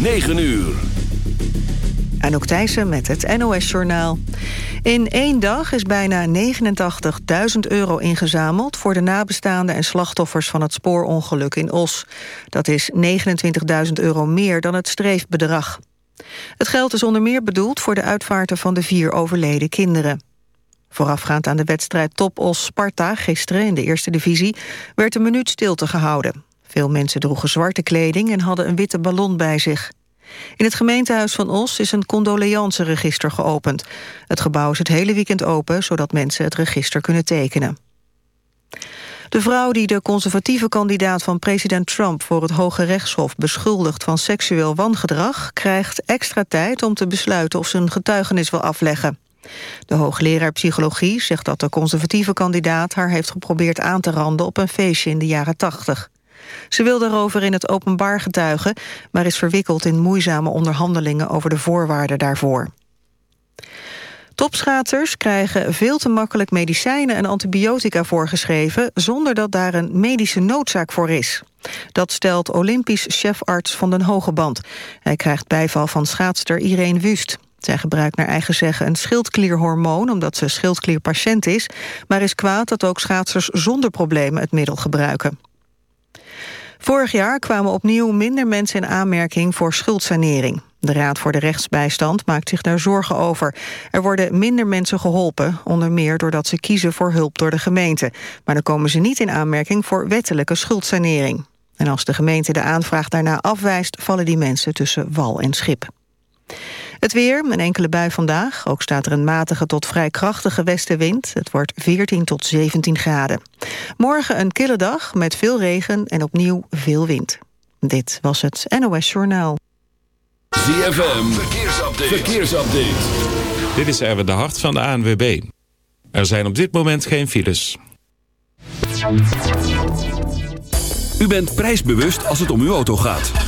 9 uur. Anouk Thijssen met het NOS-journaal. In één dag is bijna 89.000 euro ingezameld... voor de nabestaanden en slachtoffers van het spoorongeluk in Os. Dat is 29.000 euro meer dan het streefbedrag. Het geld is onder meer bedoeld voor de uitvaarten van de vier overleden kinderen. Voorafgaand aan de wedstrijd Top Os Sparta gisteren in de eerste divisie... werd een minuut stilte gehouden. Veel mensen droegen zwarte kleding en hadden een witte ballon bij zich. In het gemeentehuis van Os is een condoleanceregister geopend. Het gebouw is het hele weekend open, zodat mensen het register kunnen tekenen. De vrouw die de conservatieve kandidaat van president Trump... voor het Hoge Rechtshof beschuldigt van seksueel wangedrag... krijgt extra tijd om te besluiten of ze een getuigenis wil afleggen. De hoogleraar psychologie zegt dat de conservatieve kandidaat... haar heeft geprobeerd aan te randen op een feestje in de jaren 80. Ze wil daarover in het openbaar getuigen... maar is verwikkeld in moeizame onderhandelingen over de voorwaarden daarvoor. Topschaatsers krijgen veel te makkelijk medicijnen en antibiotica voorgeschreven... zonder dat daar een medische noodzaak voor is. Dat stelt Olympisch chefarts van den Hogeband. Hij krijgt bijval van schaatster Irene Wust. Zij gebruikt naar eigen zeggen een schildklierhormoon... omdat ze schildklierpatiënt is... maar is kwaad dat ook schaatsers zonder problemen het middel gebruiken. Vorig jaar kwamen opnieuw minder mensen in aanmerking voor schuldsanering. De Raad voor de Rechtsbijstand maakt zich daar zorgen over. Er worden minder mensen geholpen, onder meer doordat ze kiezen voor hulp door de gemeente. Maar dan komen ze niet in aanmerking voor wettelijke schuldsanering. En als de gemeente de aanvraag daarna afwijst, vallen die mensen tussen wal en schip. Het weer, een enkele bui vandaag. Ook staat er een matige tot vrij krachtige westenwind. Het wordt 14 tot 17 graden. Morgen een kille dag met veel regen en opnieuw veel wind. Dit was het NOS Journaal. ZFM, verkeersupdate. verkeersupdate. Dit is Erwin de Hart van de ANWB. Er zijn op dit moment geen files. U bent prijsbewust als het om uw auto gaat.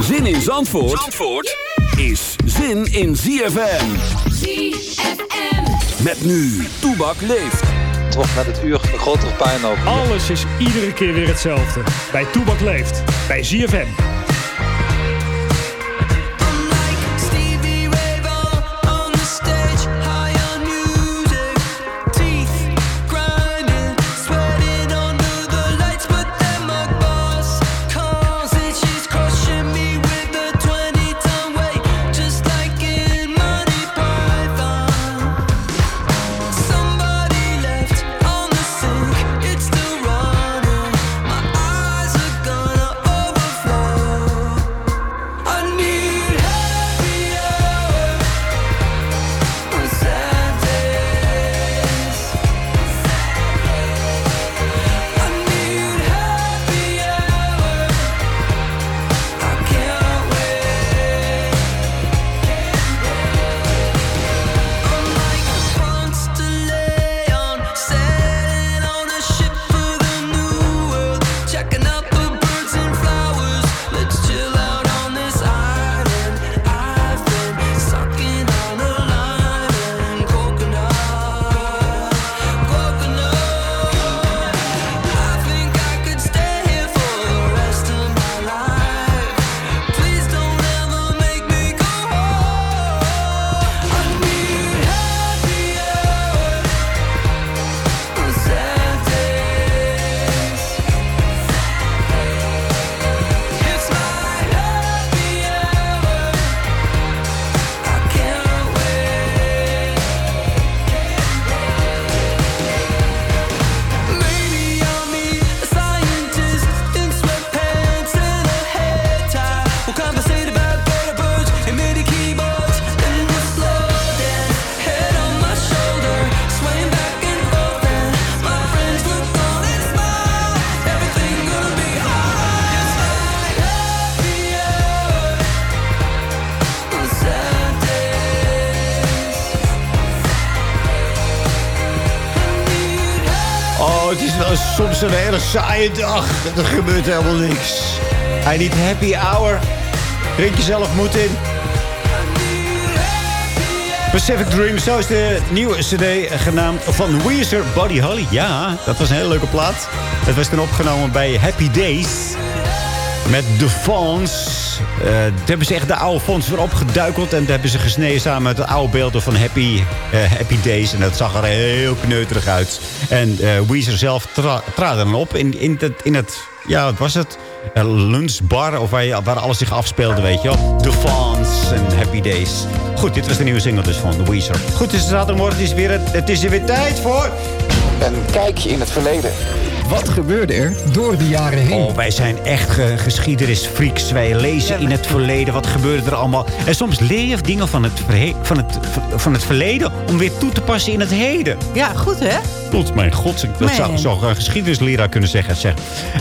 Zin in Zandvoort, Zandvoort is zin in ZFM. ZFM. Met nu, Toebak leeft. Toch met het uur een grotere pijn ook. Alles is iedere keer weer hetzelfde. Bij Toebak leeft. Bij ZFM. Saaie dag. Er gebeurt helemaal niks. I need happy hour. Drink jezelf moed in. Pacific Dream, zo is de nieuwe cd genaamd van Weezer Buddy Holly. Ja, dat was een hele leuke plaat. Het was toen opgenomen bij Happy Days. Met de Fons. Uh, daar hebben ze echt de oude Fons weer opgeduikeld. En daar hebben ze gesneden samen met de oude beelden van Happy, uh, Happy Days. En dat zag er heel kneuterig uit. En uh, Weezer zelf tra trad dan op in, in, het, in het... Ja, was het? lunchbar, of waar, je, waar alles zich afspeelde, weet je wel. The Fons en Happy Days. Goed, dit was de nieuwe single dus van Weezer. Goed, het is zaterdagmorgen, is, weer, het is er weer tijd voor... Een kijkje in het verleden. Wat gebeurde er door de jaren heen? Oh, wij zijn echt ge geschiedenisfreaks. Wij lezen in het verleden. Wat gebeurde er allemaal? En soms leer je dingen van het, van, het, van het verleden... om weer toe te passen in het heden. Ja, goed hè? Goed, mijn god. Dat zou, zou een geschiedenisleraar kunnen zeggen. Zeg.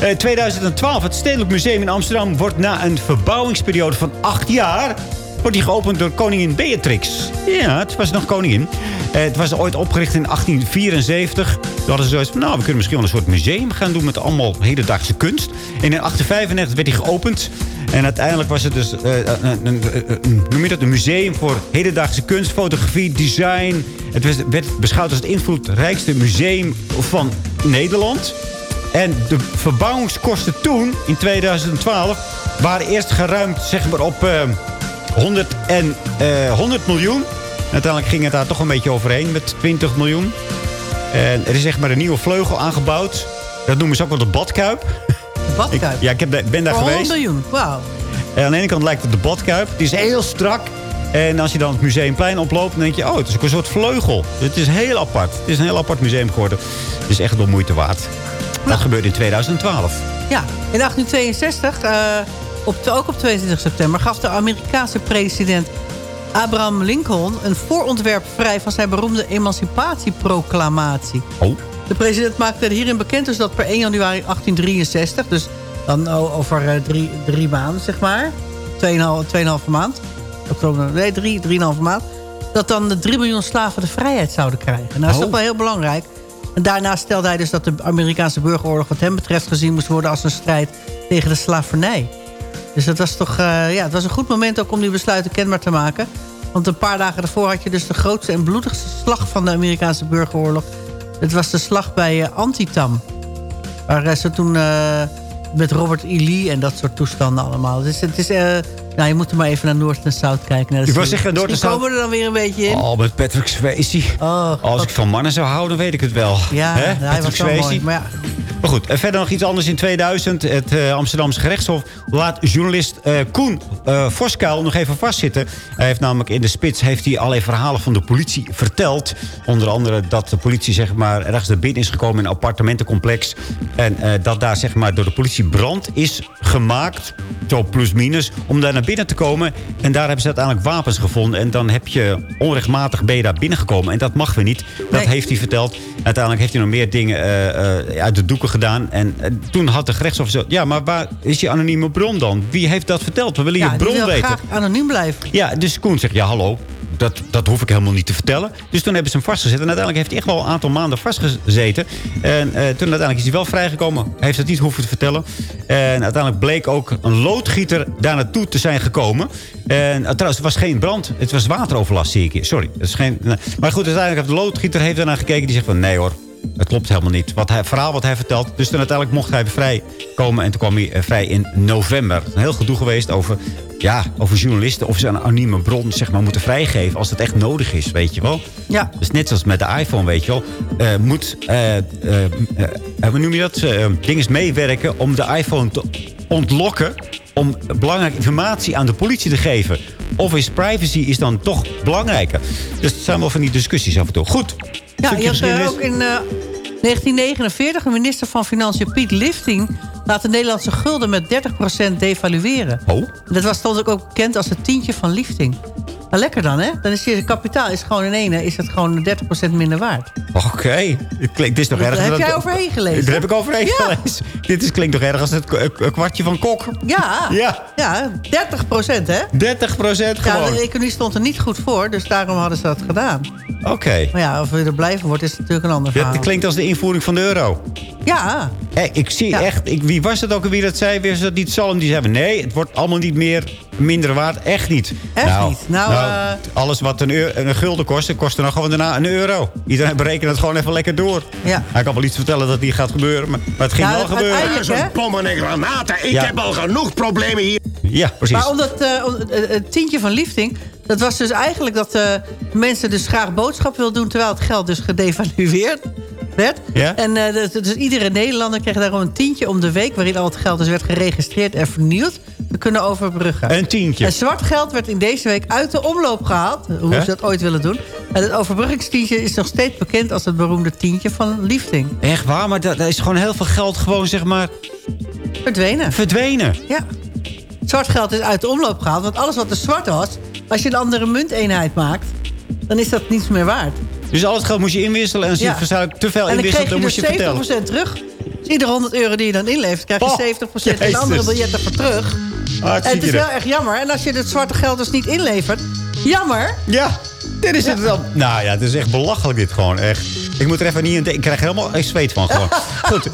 Uh, 2012, het Stedelijk Museum in Amsterdam... wordt na een verbouwingsperiode van acht jaar wordt die geopend door koningin Beatrix. Ja, het was nog koningin. Eh, het was ooit opgericht in 1874. Toen hadden ze zoiets van, nou, we kunnen misschien wel een soort museum gaan doen... met allemaal hedendaagse kunst. En in 1895 werd die geopend. En uiteindelijk was het dus uh, een, een, noem je dat, een museum voor hedendaagse kunst, fotografie, design. Het werd, beschouwd als het invloedrijkste museum van Nederland. En de verbouwingskosten toen, in 2012, waren eerst geruimd zeg maar, op... 100, en, uh, 100 miljoen. Uiteindelijk ging het daar toch een beetje overheen met 20 miljoen. En er is zeg maar een nieuwe vleugel aangebouwd. Dat noemen ze ook wel de badkuip. De badkuip? Ik, ja, ik heb, ben daar geweest. 100 miljoen, wauw. En aan de ene kant lijkt het de badkuip. Die is heel strak. En als je dan het museumplein oploopt, dan denk je... oh, het is ook een soort vleugel. Het is heel apart. Het is een heel apart museum geworden. Het is echt wel moeite waard. Dat nou. gebeurde in 2012. Ja, in 1862... Uh op, ook op 22 september gaf de Amerikaanse president Abraham Lincoln... een voorontwerp vrij van zijn beroemde emancipatieproclamatie. Oh. De president maakte hierin bekend dus dat per 1 januari 1863... dus dan over uh, drie, drie maanden, zeg maar... 2,5 maand... Nee, drie, drieënhalve maand... dat dan de 3 miljoen slaven de vrijheid zouden krijgen. Nou, dat is oh. toch wel heel belangrijk. En daarna stelde hij dus dat de Amerikaanse burgeroorlog... wat hem betreft gezien moest worden als een strijd tegen de slavernij. Dus dat was toch uh, ja, het was een goed moment ook om die besluiten kenbaar te maken. Want een paar dagen daarvoor had je dus de grootste en bloedigste slag van de Amerikaanse burgeroorlog. Het was de slag bij uh, Antietam. Waar uh, ze toen met Robert E. Lee en dat soort toestanden allemaal. Dus het is... nou, je moet er maar even naar Noord en Zuid kijken. Ik was zeggen, Noord en Zuid... komen we er dan weer een beetje in. Oh, met Patrick Swayze. Oh, Als ik van mannen zou houden, weet ik het wel. Ja, hij was wel mooi. Maar ja, maar goed, verder nog iets anders. In 2000, het uh, Amsterdamse gerechtshof laat journalist uh, Koen uh, Voskuil nog even vastzitten. Hij heeft namelijk in de spits heeft hij allerlei verhalen van de politie verteld. Onder andere dat de politie zeg maar, ergens naar binnen is gekomen in een appartementencomplex. En dat daar zeg maar, door de politie brand is gemaakt. Zo plus minus. Om daar naar binnen te komen. En daar hebben ze uiteindelijk wapens gevonden. En dan heb je onrechtmatig ben je daar binnengekomen. En dat mag we niet. Dat heeft hij verteld. Uiteindelijk heeft hij nog meer dingen uit de doeken gedaan. En, toen had de gerechtshof gezegd... ja, maar waar is je anonieme bron dan? Wie heeft dat verteld? We willen je bron wil weten. graag anoniem blijven. Ja, dus Koen zegt, ja, hallo. Dat, dat hoef ik helemaal niet te vertellen. Dus toen hebben ze hem vastgezet. En uiteindelijk heeft hij echt wel een aantal maanden vastgezeten. En uh, toen uiteindelijk is hij wel vrijgekomen. Hij heeft het niet hoeven te vertellen. En uiteindelijk bleek ook een loodgieter daar naartoe te zijn gekomen. En uh, trouwens, het was geen brand. Het was wateroverlast, zie ik Sorry. Het is geen, maar goed, uiteindelijk heeft de loodgieter heeft daarna gekeken. Die zegt van, nee hoor, het klopt helemaal niet. Wat hij, verhaal wat hij vertelt. Dus toen uiteindelijk mocht hij vrij komen. En toen kwam hij eh, vrij in november. Een heel gedoe geweest over, ja, over journalisten. Of ze een anonieme bron zeg maar, moeten vrijgeven. Als het echt nodig is, weet je wel. Ja. Dus net zoals met de iPhone, weet je wel. Uh, moet, uh, hoe noem je dat? dingen meewerken om de iPhone te ontlokken om belangrijke informatie aan de politie te geven. Of is privacy is dan toch belangrijker? Dus het zijn wel van die discussies af en toe. Goed, ja, je had uh, ook in uh, 1949 de minister van Financiën Piet Lifting... laat de Nederlandse gulden met 30% devalueren. Oh. Dat was stond ook bekend als het tientje van Lifting. Nou, lekker dan, hè? Dan is je kapitaal is gewoon in ene is het gewoon 30% minder waard. Oké. Het klinkt, het is nog erg. Daar heb dat- jij overheen gelezen. Daar heb ik overheen Ja. gelezen. Dit is, klinkt toch erg als het kwartje van kok. Ja, Ja. ja 30% hè? 30 procent Ja, gewoon. de economie stond er niet goed voor, dus daarom hadden ze dat gedaan. Oké. Maar ja, of je er blij van wordt, is natuurlijk een ander verhaal. Dit klinkt als de invoering van de euro. Ja, ik zie Ja. echt... Ik, wie was het ook alweer dat zei? Weer dat niet Salm die zei... Nee, het wordt allemaal niet meer minder waard. Echt niet. Echt niet. Nou, eh, alles wat een, euro, een gulden kost, kost er nog gewoon daarna een euro. Iedereen berekent het gewoon even lekker door. Ja. Hij kan wel iets vertellen dat niet gaat gebeuren. Maar, maar het ging Ja, wel gebeuren. hè? Pommen en granaten. Ik Ja. heb al genoeg problemen hier. Ja, precies. Maar omdat eh, om- eh, het tientje van lifting... dat was dus eigenlijk dat eh, mensen dus graag boodschap wilden doen... terwijl het geld dus gedevalueerd werd. Ja? En eh, dus, dus iedere Nederlander kreeg daarom een tientje om de week... waarin al het geld dus werd geregistreerd en vernieuwd... te kunnen overbruggen. Een tientje. En zwart geld werd in deze week uit de omloop gehaald. Hoe ze dat ooit willen doen. En het overbruggingstientje is nog steeds bekend... als het beroemde tientje van lifting. Echt waar, maar daar is gewoon heel veel geld gewoon, zeg maar, Verdwenen. verdwenen. Ja. Zwart geld is uit de omloop gehaald. Want alles wat er zwart was... als je een andere munteenheid maakt... dan is dat niets meer waard. Dus al het geld moest je inwisselen. En als je Ja. waarschijnlijk te veel En dan inwisselt, kreeg dan je moest dus je vertellen. 70% terug. Dus iedere 100 euro die je dan inlevert... krijg je Oh, 70% en andere biljetten voor terug. En Hartstikke het is wel echt jammer. En als je het zwarte geld dus niet inlevert... jammer. Ja, dit is het wel. Nou ja, het is echt belachelijk dit gewoon. Echt. Ik moet er even niet in denken. Ik krijg er helemaal echt zweet van gewoon. Goed.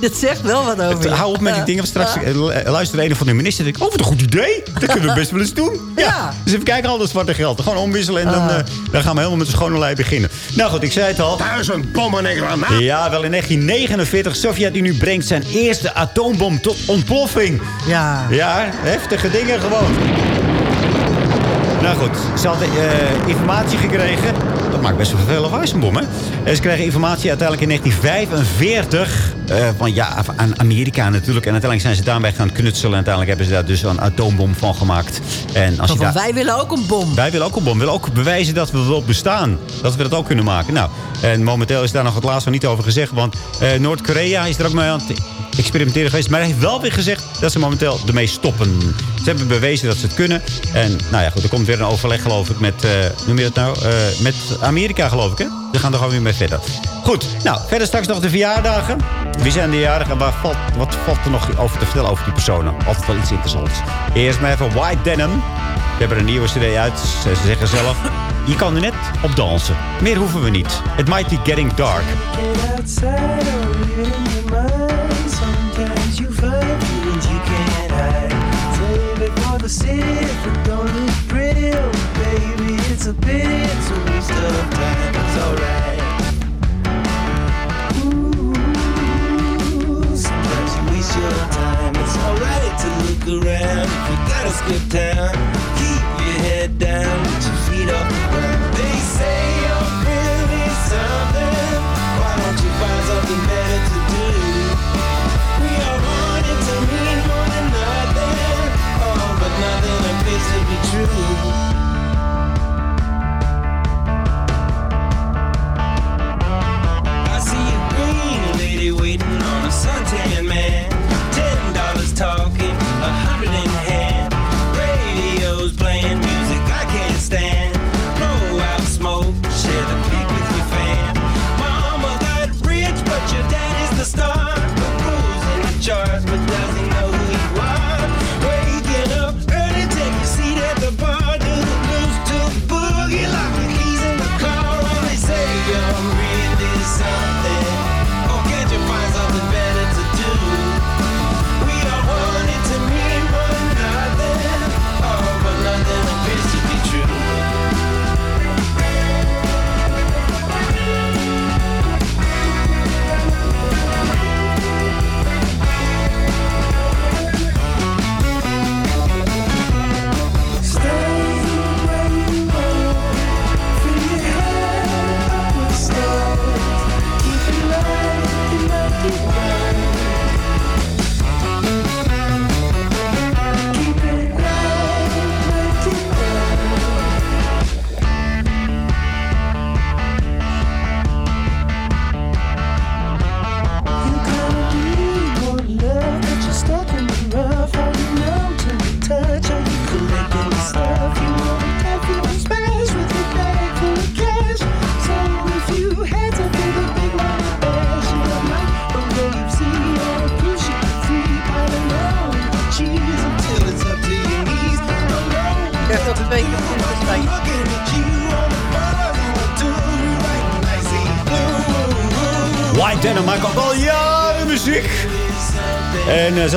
Dit zegt wel wat over hou op met die dingen. Straks Ja. eh, luistert een van de ministers. en denk ik, oh, wat een goed idee. Dat kunnen we best wel eens doen. Ja. Ja. Dus even kijken, al dat zwarte geld. Gewoon omwisselen en dan, Ah. eh, dan gaan we helemaal met de schone lei beginnen. Nou goed, ik zei het al. Duizend pommen en granaten. Ja, wel in 1949. Sovjet-Unie brengt zijn eerste atoombom tot ontploffing. Ja. Ja, heftige dingen gewoon. Nou goed, ze hadden eh, informatie gekregen. Maakt best wel veel lawaai, bom, hè? En ze kregen informatie uiteindelijk in 1945... eh, van ja, aan Amerika natuurlijk. En uiteindelijk zijn ze daarmee gaan knutselen. En uiteindelijk hebben ze daar dus een atoombom van gemaakt. En als je daar... wij willen ook een bom. Wij willen ook een bom. We willen ook bewijzen dat we wel bestaan. Dat we dat ook kunnen maken. Nou, en momenteel is daar nog het laatste niet over gezegd. Want eh, Noord-Korea is er ook mee aan het experimenteren geweest. Maar hij heeft wel weer gezegd dat ze momenteel ermee stoppen. Ze hebben bewezen dat ze het kunnen. En nou ja, goed, er komt weer een overleg geloof ik met, eh noem je dat nou? Eh, met Amerika geloof ik, hè? Ze gaan er gewoon weer mee verder. Goed, nou, verder straks nog de verjaardagen. Wie zijn de jarigen? Waar valt, wat valt er nog over te vertellen over die personen? Altijd wel iets interessants. Eerst maar even White Denim. We hebben een nieuwe cd uit. Ze zeggen zelf, je kan er net op dansen. Meer hoeven we niet. It might be getting dark.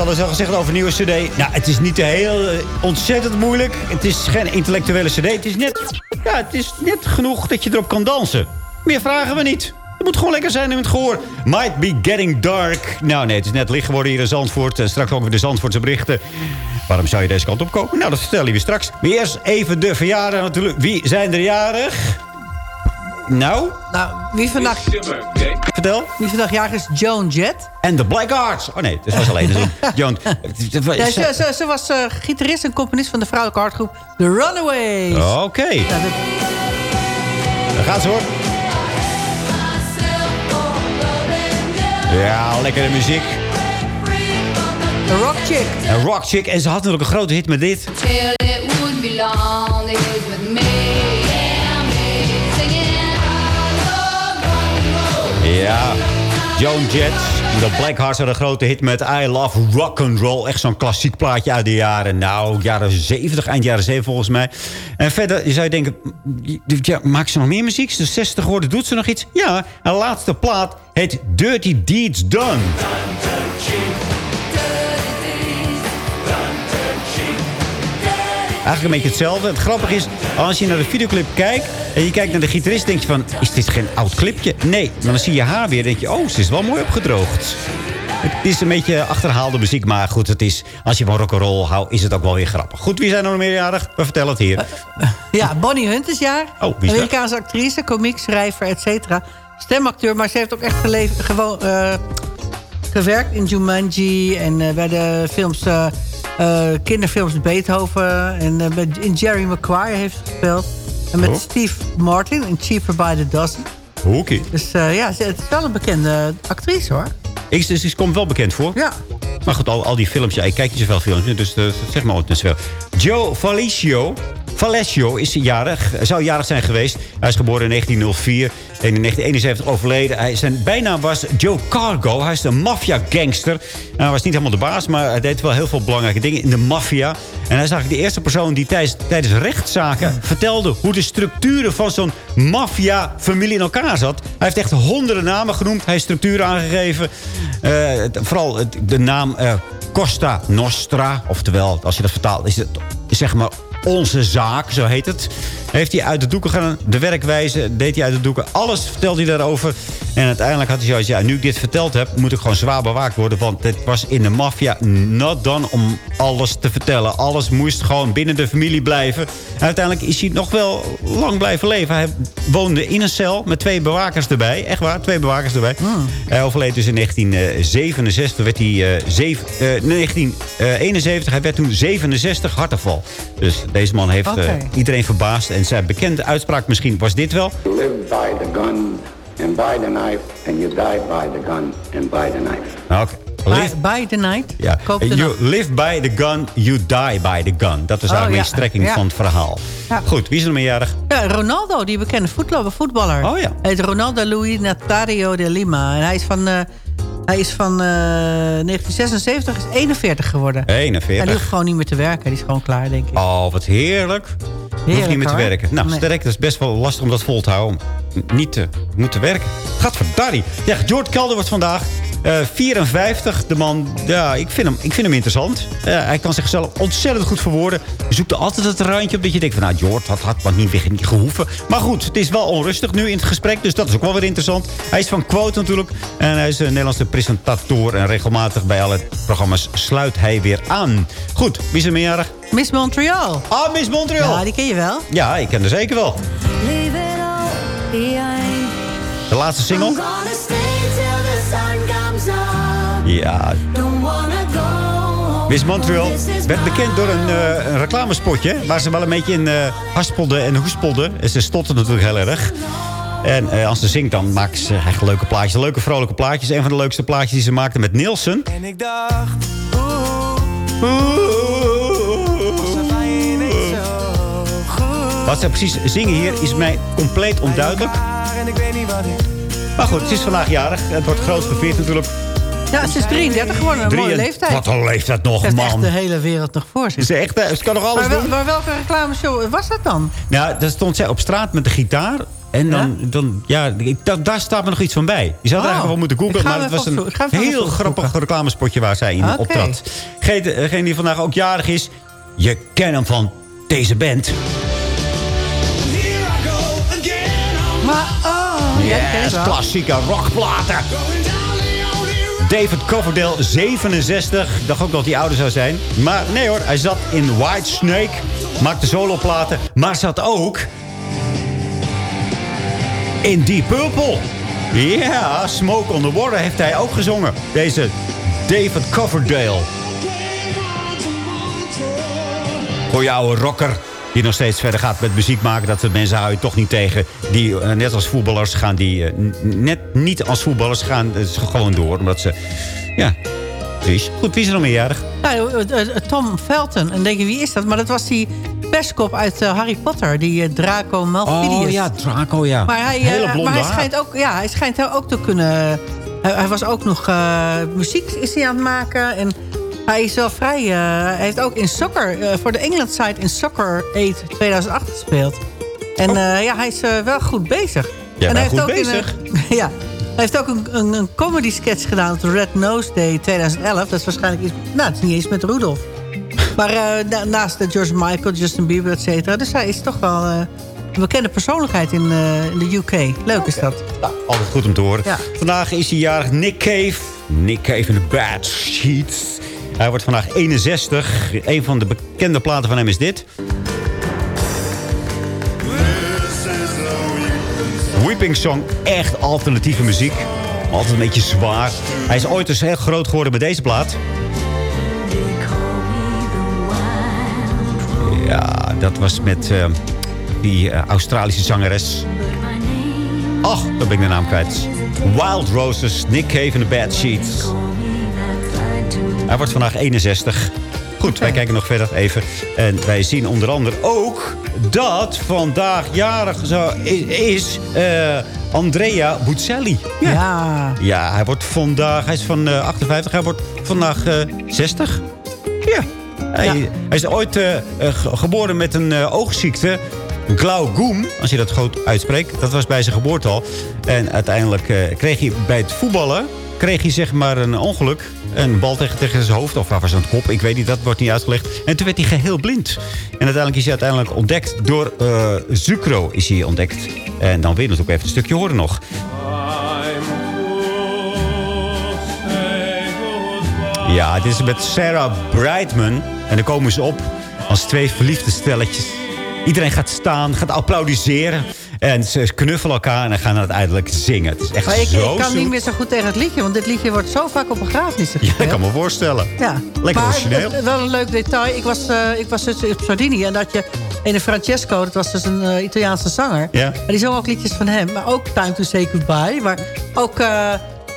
Hadden zo gezegd over nieuwe cd. Nou, het is niet heel eh, ontzettend moeilijk. Het is geen intellectuele cd. Het is, net, ja, het is net genoeg dat je erop kan dansen. Meer vragen we niet. Het moet gewoon lekker zijn in het gehoor. Might be getting dark. Nou nee, het is net licht geworden hier in Zandvoort. Straks ook weer de Zandvoortse berichten. Waarom zou je deze kant op komen? Nou, dat vertel je weer straks. Maar eerst even de verjaardag natuurlijk. Wie zijn er jarig? Nou? Nou, wie vandaag... Vertel. Wie vandaag jarig is Joan Jett. En de Black Arts. Oh nee, dat was alleen dus Joan. Ja, ze, ze, ze was uh, gitarist en componist van de vrouwelijke hardgroep The Runaways. Oké. Okay. Ja, dat... Daar gaat ze hoor. Ja, lekkere muziek. Een rock chick. Een rock chick. En ze had natuurlijk een grote hit met dit. Ja, Joan Jett. De Blackhearts had een grote hit met I Love Rock and Roll. Echt zo'n klassiek plaatje uit de jaren, nou, jaren 70, eind jaren 7 volgens mij. En verder, je zou denken, ja, maakt ze nog meer muziek? Ze is 60 geworden, doet ze nog iets? Ja, haar laatste plaat heet Dirty Deeds Done. Eigenlijk een beetje hetzelfde. Het grappige is, als je naar de videoclip kijkt... en je kijkt naar de gitarist, denk je van... is dit geen oud clipje? Nee, maar dan zie je haar weer denk je... oh, ze is wel mooi opgedroogd. Het is een beetje achterhaalde muziek, maar goed, het is, als je van rock'n'roll houdt, is het ook wel weer grappig. Goed, wie zijn er nog meerjarig? We vertellen het hier. Uh, ja, Bonnie Hunt is jaar. Oh, wie is Amerikaanse actrice, komiek, schrijver, et cetera. Stemacteur, maar ze heeft ook echt geleefd, gewoon uh, gewerkt in Jumanji en uh, bij de films... Kinderfilms Beethoven. En in Jerry Maguire heeft ze gespeeld. En met oh. Steve Martin in Cheaper by the Dozen. Oké. Okay. Dus uh, ja, het is wel een bekende actrice hoor. Ik, dus, ze komt wel bekend voor. Ja. Maar goed, al, al die films, ja, ik kijk niet zoveel films, dus uh, zeg maar ook niet zoveel. Joe Valicio, Valesio is jarig, zou jarig zijn geweest. Hij is geboren in 1904 en in 1971 overleden. Hij, zijn bijnaam was Joe Cargo. Hij is een maffia-gangster. Hij was niet helemaal de baas, maar hij deed wel heel veel belangrijke dingen in de maffia. En hij is eigenlijk de eerste persoon die tijdens, tijdens rechtszaken vertelde... hoe de structuren van zo'n maffia-familie in elkaar zat. Hij heeft echt honderden namen genoemd. Hij heeft structuren aangegeven. Uh, vooral de naam uh, Costa Nostra. Oftewel, als je dat vertaalt, is het zeg maar onze zaak, zo heet het. Heeft hij uit de doeken gedaan. De werkwijze deed hij uit de doeken. Alles vertelde hij daarover. En uiteindelijk had hij zoiets... Ja, nu ik dit verteld heb, moet ik gewoon zwaar bewaakt worden. Want het was in de maffia not done om alles te vertellen. Alles moest gewoon binnen de familie blijven. En uiteindelijk is hij nog wel lang blijven leven. Hij woonde in een cel met twee bewakers erbij. Echt waar, twee bewakers erbij. Hmm. Hij overleed dus in 1967. Werd hij, uh, zeven, uh, 1971. Hij werd toen 67 hartaanval. Dus deze man heeft okay. uh, iedereen verbaasd. En zijn bekende uitspraak misschien was dit wel. You live by the gun and by the knife. And you die by the gun and by the knife. Oké. Okay. Live by the night? Ja. You live by the gun, you die by the gun. Dat is eigenlijk oh, ja. een strekking ja. van het verhaal. Ja. Goed, wie is er meerjarig? Ja, Ronaldo, die bekende voetballer. Oh ja. Hij heet Ronaldo Luis Natario de Lima. En hij is van... Uh, hij is van uh, 1976, is 41 geworden. 41. Hij hoeft gewoon niet meer te werken. Die is gewoon klaar, denk ik. Oh, wat heerlijk. Heerlijk, hoeft niet meer te werken. Nou, Nee. sterk, dat is best wel lastig om dat vol te houden. Om niet te moeten werken. Gadverdarrie. Ja, George Kelder wordt vandaag eh, 54. De man, ja, ik vind hem, ik vind hem interessant. Eh, hij kan zichzelf ontzettend goed verwoorden. Je zoekt er altijd het randje op dat je denkt van... nou, George, dat had wat niet, weer niet gehoeven. Maar goed, het is wel onrustig nu in het gesprek. Dus dat is ook wel weer interessant. Hij is van Quote natuurlijk. En hij is een Nederlandse presentator. En regelmatig bij alle programma's sluit hij weer aan. Goed, wie is er meerjarig? Miss Montreal. Ah, Miss Montreal. Ja, die ken je wel. Ja, ik ken haar zeker wel. Leave it all behind. De laatste single? I'm Ja. Miss Montreal werd bekend door een, eh, een reclamespotje... waar ze wel een beetje in haspelde en hoespelde. En ze stotterde natuurlijk heel erg. En eh, als ze zingt, dan maakt ze echt leuke plaatjes. Leuke, vrolijke plaatjes. Een van de leukste plaatjes die ze maakte met Nielsen. En ik dacht. Wat ze precies zingen hier is mij compleet onduidelijk. En ik weet niet wat ik Maar goed, het is vandaag jarig. Het wordt groot gevierd natuurlijk. Ja, ze is 33 geworden. Een mooie leeftijd. Wat een leeftijd nog, Ze heeft echt man. de hele wereld nog voor zich. Ze, is echt, eh, ze kan nog alles Maar, wel- doen. maar welke reclameshow was dat dan? Nou, dan stond zij op straat met de gitaar. En dan, ja, dan, ja daar staat me nog iets van bij. Je zou er Oh. eigenlijk wel moeten googlen. Maar het was een heel grappig reclamespotje waar zij in Oké. optrad. Degene die vandaag ook jarig is. Je kent hem van deze band. Maar, oh, Yes, klassieke rockplaten. David Coverdale, 67. Ik dacht ook dat hij ouder zou zijn. Maar nee hoor, hij zat in Whitesnake. Maakte soloplaten. Maar zat ook... in Deep Purple. Ja, Smoke on the Water heeft hij ook gezongen. Deze David Coverdale. Goeie oude rocker. Die nog steeds verder gaat met muziek maken. Dat soort mensen hou je toch niet tegen. Die, eh, net als voetballers, gaan die eh, net niet als voetballers gaan eh, gewoon door. Omdat ze, ja, precies. Goed, wie is er nog meerjarig? Nou, Tom Felton. En denk je, wie is dat? Maar dat was die pestkop uit Harry Potter. Die Draco Malfidius. Oh ja, Draco, ja. Maar hij, Hele maar hij schijnt ook, ja, hij schijnt ook te kunnen... Hij, hij was ook nog muziek is hij aan het maken. En hij is wel vrij... eh, hij heeft ook in soccer, eh, voor de England side in Soccer 8 2008 gespeeld. En eh, ja, hij is wel goed bezig. Jij en hij goed heeft ook bezig. eh, ja, hij heeft ook een, een, een comedy sketch gedaan op Red Nose Day 2011. Dat is waarschijnlijk iets... Nou, het is niet eens met Rudolf. Maar na- naast de George Michael, Justin Bieber, et cetera. Dus hij is toch wel een bekende persoonlijkheid in, in de UK. Leuk is dat. Altijd goed om te horen. Ja. Vandaag is hij jarig Nick Cave. Nick Cave in de Bad Sheets. Hij wordt vandaag 61. Een van de bekende platen van hem is dit. Weeping Song, echt alternatieve muziek. Altijd een beetje zwaar. Hij is ooit eens heel groot geworden met deze plaat. Ja, dat was met eh, die eh, Australische zangeres. Ach, dan ben ik de naam kwijt. Wild Roses, Nick Cave in the Bad Sheets. Hij wordt vandaag 61. Goed, wij kijken nog verder even. En wij zien onder andere ook dat vandaag jarig zo is, eh, Andrea Bocelli. Ja. Ja, hij wordt vandaag, hij is van eh, 58, hij wordt vandaag eh, 60. Ja. Hij, hij is ooit eh, eh, ge- geboren met een eh, oogziekte. Glaucom, als je dat goed uitspreekt. Dat was bij zijn geboorte al. En uiteindelijk eh, kreeg hij bij het voetballen... kreeg hij zeg maar een ongeluk. Een bal tegen, tegen zijn hoofd of was het kop. Ik weet niet, dat wordt niet uitgelegd. En toen werd hij geheel blind. En uiteindelijk is hij uiteindelijk ontdekt door eh Zucro is hij ontdekt. En dan weer natuurlijk even een stukje horen nog. Ja, dit is met Sarah Brightman. En dan komen ze op als twee verliefde stelletjes. Iedereen gaat staan, gaat applaudisseren. En ze knuffelen elkaar en dan gaan uiteindelijk zingen. Het is echt Maar ik, zo ik kan zoet. niet meer zo goed tegen het liedje. Want dit liedje wordt zo vaak op begrafenissen Ja, gespeeld. ik kan me voorstellen. Ja. Lekker maar origineel. het- wel een leuk detail. Ik was, eh, ik was dus op Sardinië. En dat je een Francesco, dat was dus een eh, Italiaanse zanger. Ja. En die zong ook liedjes van hem. Maar ook Time to Say Goodbye. Maar ook eh,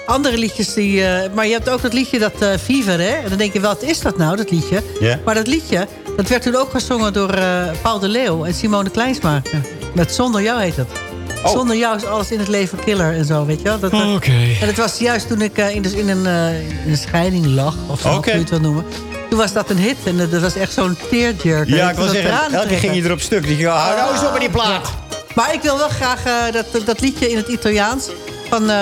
andere liedjes die... maar je hebt ook dat liedje, dat eh Viver, hè? En dan denk je, wat is dat nou, dat liedje? Ja. Maar dat liedje, dat werd toen ook gezongen door Paul de Leeuw en Simone Kleinsmaker. Met Zonder Jou heet dat. Oh. Zonder jou is alles in het leven killer en zo, weet je wel? Dat- Oké. En het was juist toen ik eh, in, dus in, een, eh, in een scheiding lag, of zo, hoe je het wil noemen. Toen was dat een hit en dat dat was echt zo'n tearjerker. Ja, ik was zeggen, elke keer ging je erop stuk. Ik dacht, hou nou eens op met die plaat. Maar ik wil wel graag eh, dat, dat liedje in het Italiaans van, eh,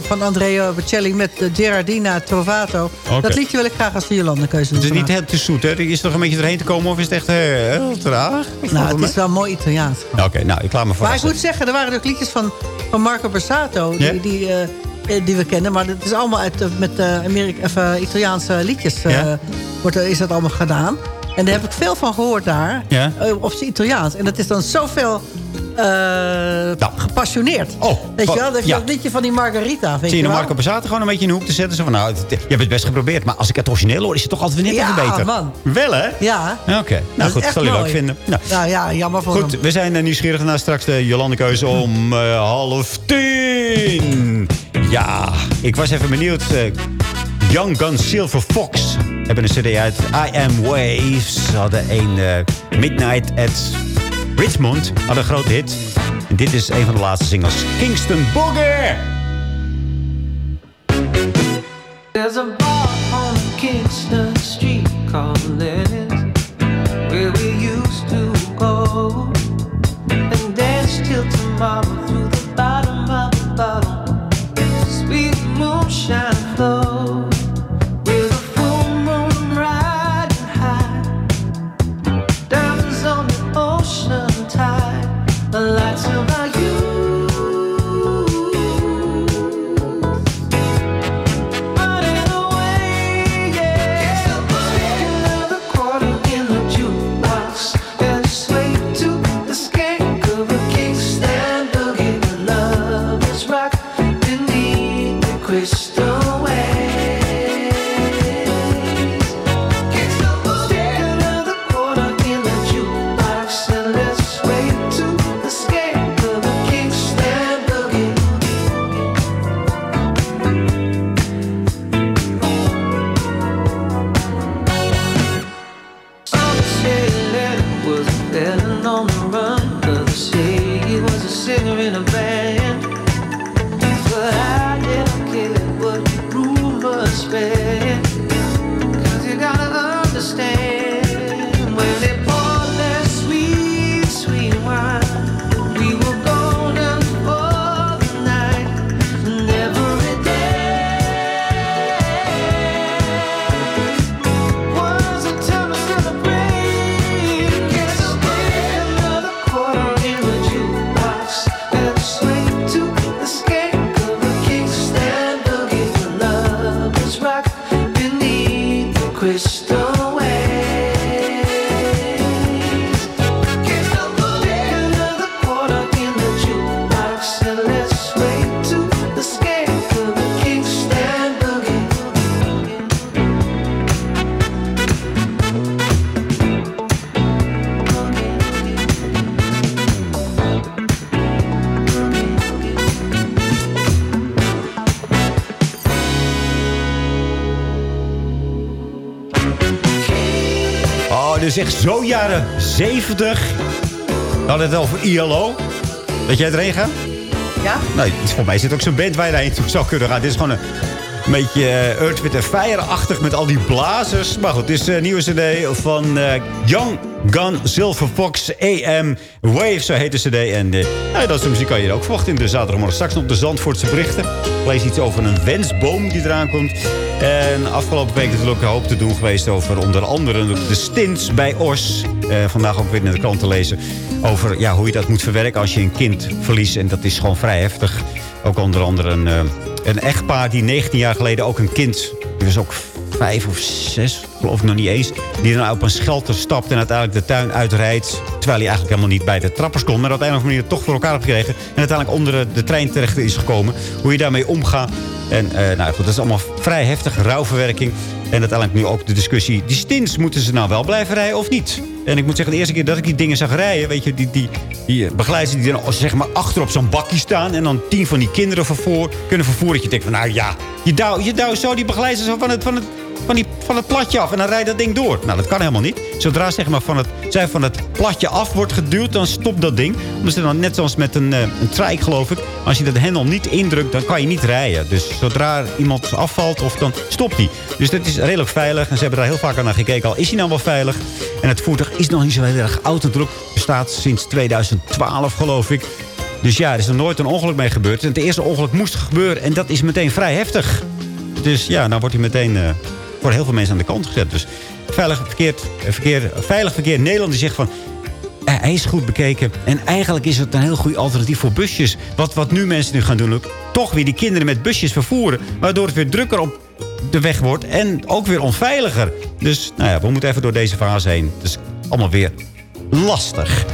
van Andrea Bocelli met eh, Gerardina Trovato. Dat liedje wil ik graag als Jolande keuze doen. Het is niet heel te zoet, hè? Is er nog een beetje erheen te komen of is het echt eh, heel traag? Nou, het is wel mooi Italiaans. Oké, nou, ik laat me Maar ik moet zeggen, er waren ook liedjes van, van Marco Borsato... die, die, die we kennen. Maar het is allemaal uit, met eh, Amerika, of, Italiaanse liedjes wordt, is dat allemaal gedaan. En daar heb ik veel van gehoord daar. Ja? op zijn Italiaans. En dat is dan zoveel eh, gepassioneerd. Oh, Weet je wel? Dat ja. dat liedje van die Margarita. Weet Zie je de? Marco Bazzato gewoon een beetje in de hoek te zetten? Zo van, nou, het- je hebt het best geprobeerd. Maar als ik het origineel hoor, is het toch altijd weer net Ja, even beter. man. Wel, hè? Ja. Oké, nou goed, zal je leuk vinden. Nou. Nou ja, jammer voor Goed, hem. we zijn eh, nieuwsgierig naar straks de Jolande keuze om eh, half tien. Ja, ik was even benieuwd. eh, Young Gun Silver Fox hebben een cd uit. I Am Waves. Ze hadden een eh, Midnight at Richmond. Hadden een grote hit. En dit is een van de laatste singles. Kingston Booger. There's a bar on Kingston Street called Lenny's where we used to go and dance till tomorrow through Dit is echt zo jaren 70. We hadden het over ILO. Dat jij erheen gaat? Ja? Nee, voor mij zit ook zo'n band waar je daarheen toe zou kunnen gaan. Dit is gewoon een, een beetje eh, Earth, Wind Fire-achtig met al die blazers. Maar goed, het is een nieuwe cd van eh, Young Gun Silver Fox AM Wave, zo heet de cd. En eh, nou, dat soort muziek kan je er ook verwachten in de zaterdagmorgen. Straks nog de Zandvoortse berichten. Ik lees iets over een wensboom die eraan komt. En afgelopen week natuurlijk een hoop te doen geweest over onder andere de stints bij Os. Eh, vandaag ook weer in de krant te lezen over ja, hoe je dat moet verwerken als je een kind verliest. En dat is gewoon vrij heftig. Ook onder andere een, eh, een echtpaar die 19 jaar geleden ook een kind... Was ook vijf of zes, geloof ik nog niet eens... die dan op een schelter stapt en uiteindelijk de tuin uitrijdt... terwijl hij eigenlijk helemaal niet bij de trappers komt... maar op een of manier toch voor elkaar heeft gekregen... en uiteindelijk onder de, trein terecht is gekomen. Hoe je daarmee omgaat. En eh, nou goed, dat is allemaal vrij heftig, rouwverwerking. En uiteindelijk nu ook de discussie... die stins, moeten ze nou wel blijven rijden of niet? En ik moet zeggen, de eerste keer dat ik die dingen zag rijden... weet je, die, die, die begeleiders die dan zeg maar achter op zo'n bakje staan... en dan tien van die kinderen vervoer, kunnen vervoeren... dat je denkt van, nou ja, je douw, je zo die begeleiders van het, van, het, van, die, van het platje af... en dan rijdt dat ding door. Nou, dat kan helemaal niet. Zodra zeg maar, van het, zij van het platje af wordt geduwd... dan stopt dat ding. Omdat ze dan net zoals met een, eh, een trijk, geloof ik... als je dat hendel niet indrukt, dan kan je niet rijden. Dus zodra iemand afvalt, of dan stopt hij. Dus dat is redelijk veilig. En ze hebben daar heel vaak naar gekeken. Al is hij nou wel veilig? En het voertuig is nog niet zo heel erg oud. Het bestaat sinds 2012, geloof ik. Dus ja, er is er nooit een ongeluk mee gebeurd. En het eerste ongeluk moest gebeuren. En dat is meteen vrij heftig. Dus ja, nou wordt hij meteen eh, voor heel veel mensen aan de kant gezet. Dus veilig verkeer, eh, verkeer, veilig verkeer Nederland die zegt van... eh, hij is goed bekeken. En eigenlijk is het een heel goed alternatief voor busjes. Wat, wat nu mensen nu gaan doen, toch weer die kinderen met busjes vervoeren. Waardoor het weer drukker op de weg wordt. En ook weer onveiliger. Dus nou ja, we moeten even door deze fase heen. Dus allemaal weer lastig.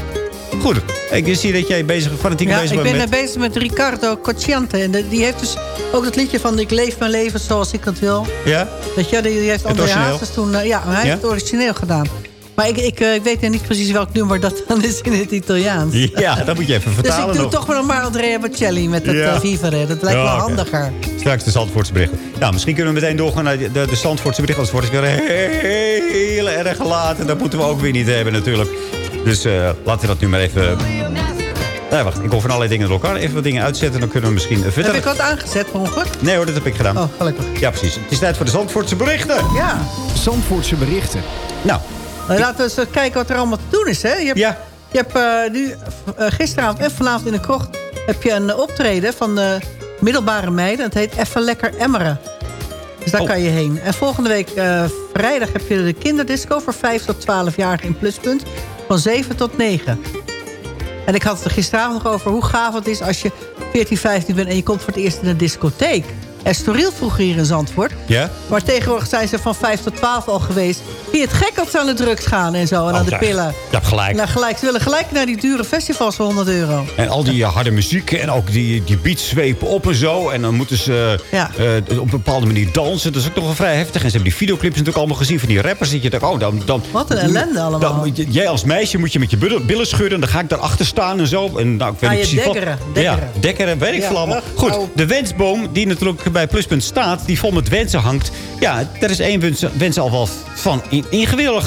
Goed, ik zie dat jij bezig, fanatiek Ja, bezig ik bent ben met... bezig met Ricardo Cocciante. En de- die heeft dus ook dat liedje van Ik leef mijn leven zoals ik het wil. Ja? Weet je, die, die heeft André? Hazes toen... eh, ja, hij Ja? heeft het origineel gedaan. Maar ik, ik, eh, ik weet niet precies welk nummer dat dan is in het Italiaans. Ja, dat moet je even Dus vertalen ik doe nog. toch maar nog maar Andrea Bocelli met het Ja. eh, Vivere. Dat lijkt Ja, wel handiger. Straks de Zandvoortse berichten. Ja, misschien kunnen we meteen doorgaan naar de, de, de Zandvoortse berichten. Anders wordt het weer heel erg laat. En dat moeten we ook weer niet hebben natuurlijk. Dus eh, laten we dat nu maar even Nee, wacht. Ik hoor van allerlei dingen door elkaar. Even wat dingen uitzetten. Dan kunnen we misschien eh, verder... Heb ik wat aangezet, per ongeluk? Nee hoor, dat heb ik gedaan. Oh, gelukkig. Ja, precies. Het is tijd voor de Zandvoortse berichten. Ja. Zandvoortse berichten. Nou. Laten we eens eh, kijken wat er allemaal te doen is. Hè? Je hebt, ja. je hebt eh, nu, eh, gisteravond en vanavond in de krocht... heb je een eh, optreden van de middelbare meiden. Het heet Even Lekker Emmeren. Dus daar Oh. kan je heen. En volgende week eh, vrijdag heb je de kinderdisco... voor 5 tot 12 jaar in Pluspunt. Van 7 tot 9. En ik had het er gisteravond nog over hoe gaaf het is... als je 14, 15 bent en je komt voor het eerst in een discotheek. Estoril vroeger hier in Zandvoort. Ja? Maar tegenwoordig zijn ze van 5 tot 12 al geweest. Je het gek dat ze aan de drugs gaan en zo? En aan de ja. pillen? Je hebt gelijk. Nou, gelijk. Ze willen gelijk naar die dure festivals voor 100 euro. En al die eh, harde muziek en ook die, die beats zwepen op en zo. En dan moeten ze Ja. eh, op een bepaalde manier dansen. Dat is ook toch wel vrij heftig. En ze hebben die videoclips natuurlijk allemaal gezien van die rappers. Dat je denkt, oh, dan, dan, Wat een ellende allemaal. dan jij als meisje moet je met je billen, schudden. En dan ga ik daarachter staan en zo. En, nou, ik weet Ga niet je precies wat- dekkeren, dekkeren. Ja, dekkeren, weet ik Ja, veel allemaal. echt, Goed, nou. de wensboom die natuurlijk bij Pluspunt staat... die vol met wensen hangt. Ja, daar is één wens, al wel van in.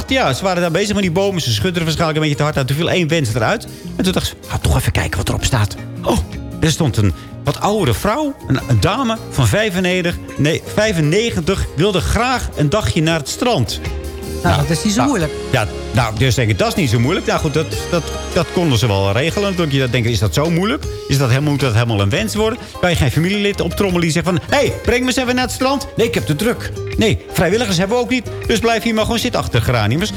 Ja, ze waren daar bezig met die bomen. Ze schudden er waarschijnlijk een beetje te hard uit. Toen viel één wens eruit. En toen dacht ze, ga toch even kijken wat erop staat. Oh, er stond een wat oudere vrouw. Een, een dame van 95, nee, 95 wilde graag een dagje naar het strand. Nou, dat is niet zo nou, moeilijk. Ja, nou, dus denk ik, dat is niet zo moeilijk. Nou goed, dat, dat, dat konden ze wel regelen. Dan je denkt, is dat zo moeilijk? Is dat helemaal, moet dat helemaal een wens worden? Kan je geen familielid optrommelen die zegt van... Hé, hey, breng me eens even naar het strand. Nee, ik heb te druk. Nee, vrijwilligers hebben we ook niet. Dus blijf hier maar gewoon zitten achter de geraniums.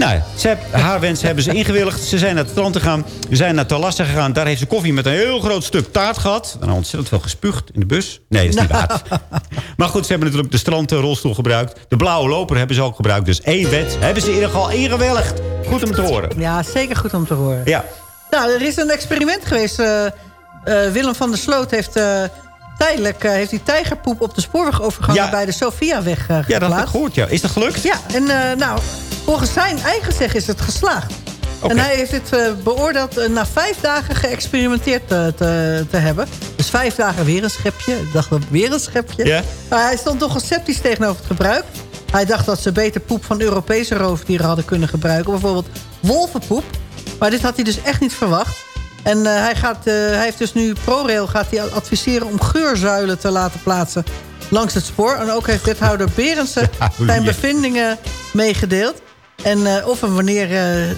Nou, ze heb, haar wens hebben ze ingewilligd. Ze zijn naar het strand gegaan. Ze zijn naar Talassa gegaan. Daar heeft ze koffie met een heel groot stuk taart gehad. En ontzettend veel gespuugd in de bus. Nee, dat is niet waar. Maar goed, ze hebben natuurlijk de strandrolstoel gebruikt. De blauwe loper hebben ze ook gebruikt. Dus één wens hebben ze in ieder geval ingewilligd. Goed om te horen. Ja, zeker goed om te horen. Ja. Nou, er is een experiment geweest. eh, eh, Willem van der Sloot heeft eh, tijdelijk eh, heeft die tijgerpoep op de spoorwegovergang Ja. bij de Sofiaweg eh Ja, dat heb ik geplaatst. gehoord, ja. Is dat gelukt? Ja, en eh, nou, volgens zijn eigen zeg is het geslaagd. En hij heeft het eh, beoordeeld na vijf dagen geëxperimenteerd te, te hebben. Dus vijf dagen weer een schepje. Ik dacht, weer een schepje. Maar hij stond toch sceptisch tegenover het gebruik. Hij dacht dat ze beter poep van Europese roofdieren hadden kunnen gebruiken. Bijvoorbeeld wolvenpoep. Maar dit had hij dus echt niet verwacht. En eh, hij, gaat, eh, hij heeft dus nu ProRail gaat hij adviseren om geurzuilen te laten plaatsen langs het spoor. En ook heeft wethouder Berendsen Ja, zijn bevindingen meegedeeld. En eh, of en wanneer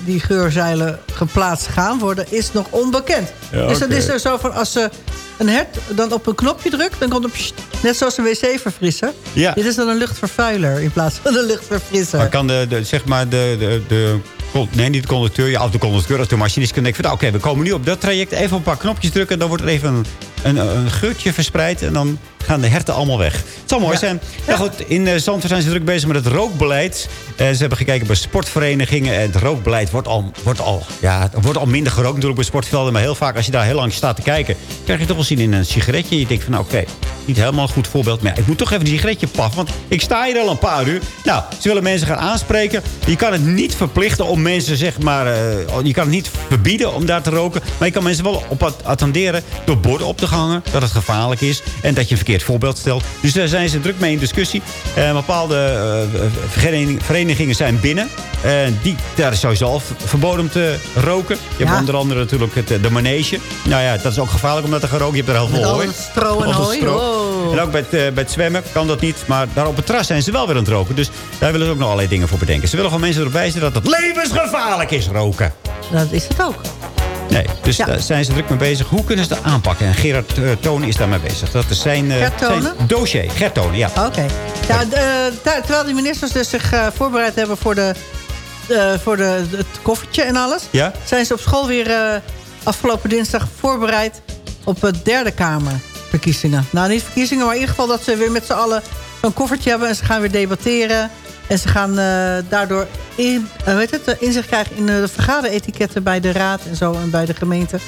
die geurzuilen geplaatst gaan worden, is nog onbekend. Ja, dus dat is er zo van, als ze een hert dan op een knopje drukt... dan komt pssst, net zoals een wc-verfrisser. Ja. Dit is dan een luchtvervuiler in plaats van een luchtverfrisser. Maar kan de, de, zeg maar de, de, de, nee, niet de conducteur, ja, of de conducteur of de machinist. Kan denken van, nou, oké, we komen nu op dat traject, even een paar knopjes drukken, en dan wordt er even een, een, een geurtje verspreid en dan gaan de herten allemaal weg. Het zal mooi Ja. zijn. Goed, in uh, Zandvoort zijn ze druk bezig met het rookbeleid. Eh, ze hebben gekeken bij sportverenigingen. En het rookbeleid wordt al, wordt, al, ja, wordt al minder gerookt natuurlijk bij sportvelden. Maar heel vaak als je daar heel lang staat te kijken... krijg je toch wel zin in een sigaretje. En je denkt van, nou oké, niet helemaal een goed voorbeeld. Maar ik moet toch even een sigaretje paffen. Want ik sta hier al een paar uur. Nou, ze willen mensen gaan aanspreken. Je kan het niet verplichten om mensen, zeg maar... eh, je kan het niet verbieden om daar te roken. Maar je kan mensen wel op at- attenderen door borden op te hangen. Dat het gevaarlijk is. En dat je een verkeerd voorbeeld stelt. Dus daar zijn ze druk mee in discussie. Eh, bepaalde eh, vereniging- verenigingen zijn binnen. Eh, die, daar is sowieso al verboden om te roken. Je hebt Ja. onder andere natuurlijk het, de manege. Nou ja, dat is ook gevaarlijk om dat te gaan roken. Je hebt er heel veel hooi. stro en hooi. Wow. En ook bij het, bij het zwemmen kan dat niet. Maar daar op het terras zijn ze wel weer aan het roken. Dus daar willen ze ook nog allerlei dingen voor bedenken. Ze willen gewoon mensen erop wijzen dat het levensgevaarlijk is roken. Dat is het ook. Nee, dus Ja. daar zijn ze druk mee bezig. Hoe kunnen ze dat aanpakken? En Gerard uh, Tonen is daarmee bezig. Dat is zijn, uh, zijn dossier. Gert Tonen, ja. Oké. Ja, de, eh, terwijl die ministers dus zich voorbereid hebben voor, de, voor de, het koffertje en alles... Ja? zijn ze op school weer afgelopen dinsdag voorbereid op het derde kamerverkiezingen. Nou, niet verkiezingen, maar in ieder geval dat ze weer met z'n allen zo'n koffertje hebben... en ze gaan weer debatteren. En ze gaan uh, daardoor in, uh, weet het, inzicht krijgen in de vergaderetiketten bij de raad en zo en bij de gemeente.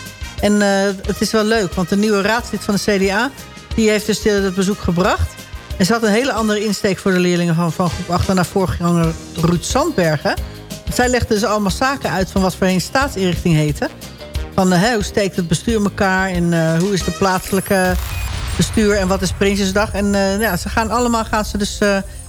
En het is wel leuk, want de nieuwe raadslid van de CDA... die heeft dus het bezoek gebracht. En ze had een hele andere insteek voor de leerlingen van, van groep 8... dan naar voorganger Ruud Sandbergen. Zij legde dus allemaal zaken uit van wat voor een staatsinrichting heette. Van hoe steekt het bestuur elkaar en hoe is de plaatselijke bestuur... en wat is Prinsjesdag. En ja, ze gaan allemaal gaan ze dus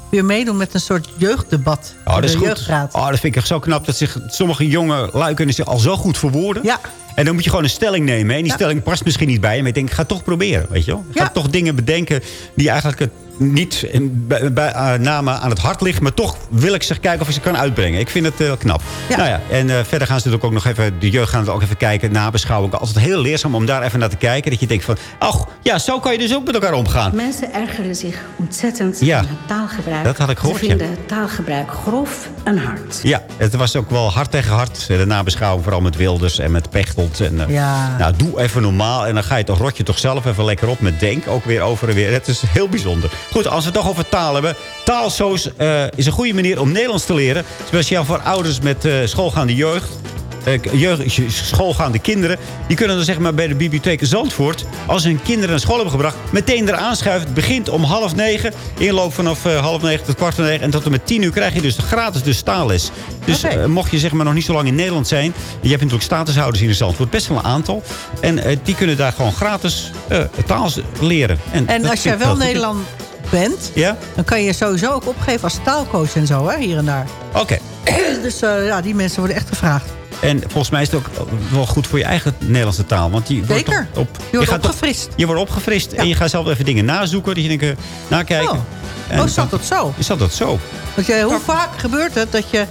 weer meedoen met een soort jeugddebat. Oh, dat is goed. Oh, dat vind ik echt zo knap. Dat zich, sommige jonge lui kunnen zich al zo goed verwoorden. Ja. En dan moet je gewoon een stelling nemen. hè. En die Ja. stelling past misschien niet bij je. Maar ik ga het toch proberen. Weet je wel? Ik ga Ja. toch dingen bedenken die eigenlijk het niet in- bij, bij, eh, name aan het hart liggen. Maar toch wil ik ze kijken of ik ze kan uitbrengen. Ik vind het eh, knap. Ja. Nou ja, en eh, verder gaan ze natuurlijk ook nog even... De jeugd gaan het ook even kijken, nabeschouwen. Altijd heel leerzaam om daar even naar te kijken. Dat je denkt van, ach, ja, zo kan je dus ook met elkaar omgaan. Mensen ergeren zich ontzettend Ja, aan het taalgebruik. dat had ik gehoord, Ze vinden taalgebruik grof en hard. Ja, het was ook wel hard tegen hard. De nabeschouwing, vooral met Wilders en met Pechtold. En, eh, Ja. Nou, doe even normaal. En dan ga je toch rot je toch zelf even lekker op met Denk. Ook weer over en weer. Het is heel bijzonder. Goed, als we het toch over taal hebben. Taalsoos eh, is een goede manier om Nederlands te leren. Speciaal voor ouders met eh, schoolgaande jeugd. eh, jeugd, schoolgaande kinderen. Die kunnen dan zeg maar bij de bibliotheek Zandvoort... als hun kinderen naar school hebben gebracht... meteen eraan schuiven. Het begint om half negen. Inloop vanaf half negen tot kwart voor negen. En tot en met tien uur krijg je dus gratis dus taalles. Dus mocht je zeg maar nog niet zo lang in Nederland zijn... je hebt natuurlijk statushouders in de Zandvoort. Best wel een aantal. En die kunnen daar gewoon gratis taal leren. En als jij wel. Nederland bent... Ja? dan kan je sowieso ook opgeven als taalcoach en zo, hè, hier en daar. Oké. dus eh, ja, die mensen worden echt gevraagd. En volgens mij is het ook wel goed voor je eigen Nederlandse taal. Want die wordt Zeker. Op, Je wordt opgefrist. je wordt opgefrist. En je gaat zelf even dingen nazoeken. Dat je denkt, eh, nakijken. Oh. En Oh, zat dat zo? Is dat dat zo? Want je, hoe vaak gebeurt het dat je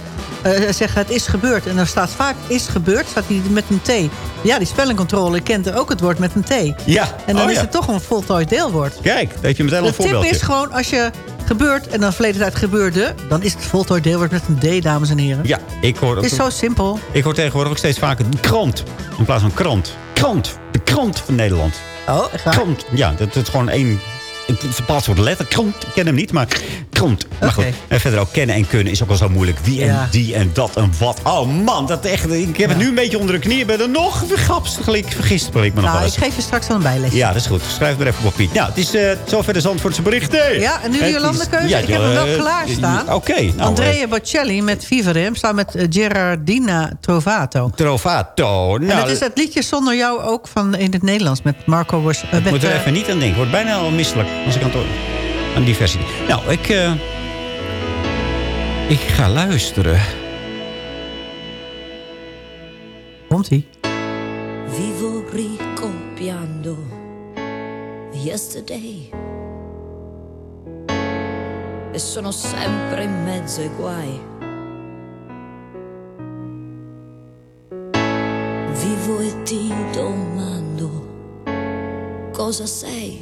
eh, zegt het is gebeurd... en dan staat vaak is gebeurd, staat die met een T. Ja, die spellingcontrole kent ook het woord met een T. Ja. En dan Oh, is ja. het toch een voltooid deelwoord. Kijk, heb je meteen al een De tip voorbeeldje. is gewoon, als je gebeurt en dan verleden tijd gebeurde... dan is het voltooid deelwoord met een D, dames en heren. Ja, ik hoor, Het is zo simpel. ik hoor tegenwoordig ook steeds vaker krant. In plaats van krant. Krant. De krant van Nederland. Oh, echt waar? Krant. Ja, dat is gewoon één... Het verplaatst wordt letter. Ik ken hem niet, maar krant. Maar goed. En verder ook kennen en kunnen is ook wel zo moeilijk. Wie en Ja. die en dat en wat. Oh man, dat echt, ik heb het nu een beetje onder de knie. Ik ben er nog vergist. Vergist ik me nog wel Nou, ik eens. geef je straks wel een bijles. Ja, dat is goed. Schrijf maar even op papier. Nou, het is eh zover de Zandvoortse berichten. Ja, en nu de Jolandekeuze. Ja, ik heb hem wel eh, klaarstaan. Oké. nou, eh, Andrea Bocelli met Viverem staat met Gerardina Trovato. Trovato. Nou, en het is het liedje zonder jou ook van in het Nederlands met Marco eh, Ik moet er even niet aan denken. Wordt bijna al misselijk als ik aan, het. Nou, ik... eh, ik ga luisteren. Komt-ie. Vivo ricopiando yesterday e sono sempre in mezzo ai guai. Vivo e ti domando cosa sei,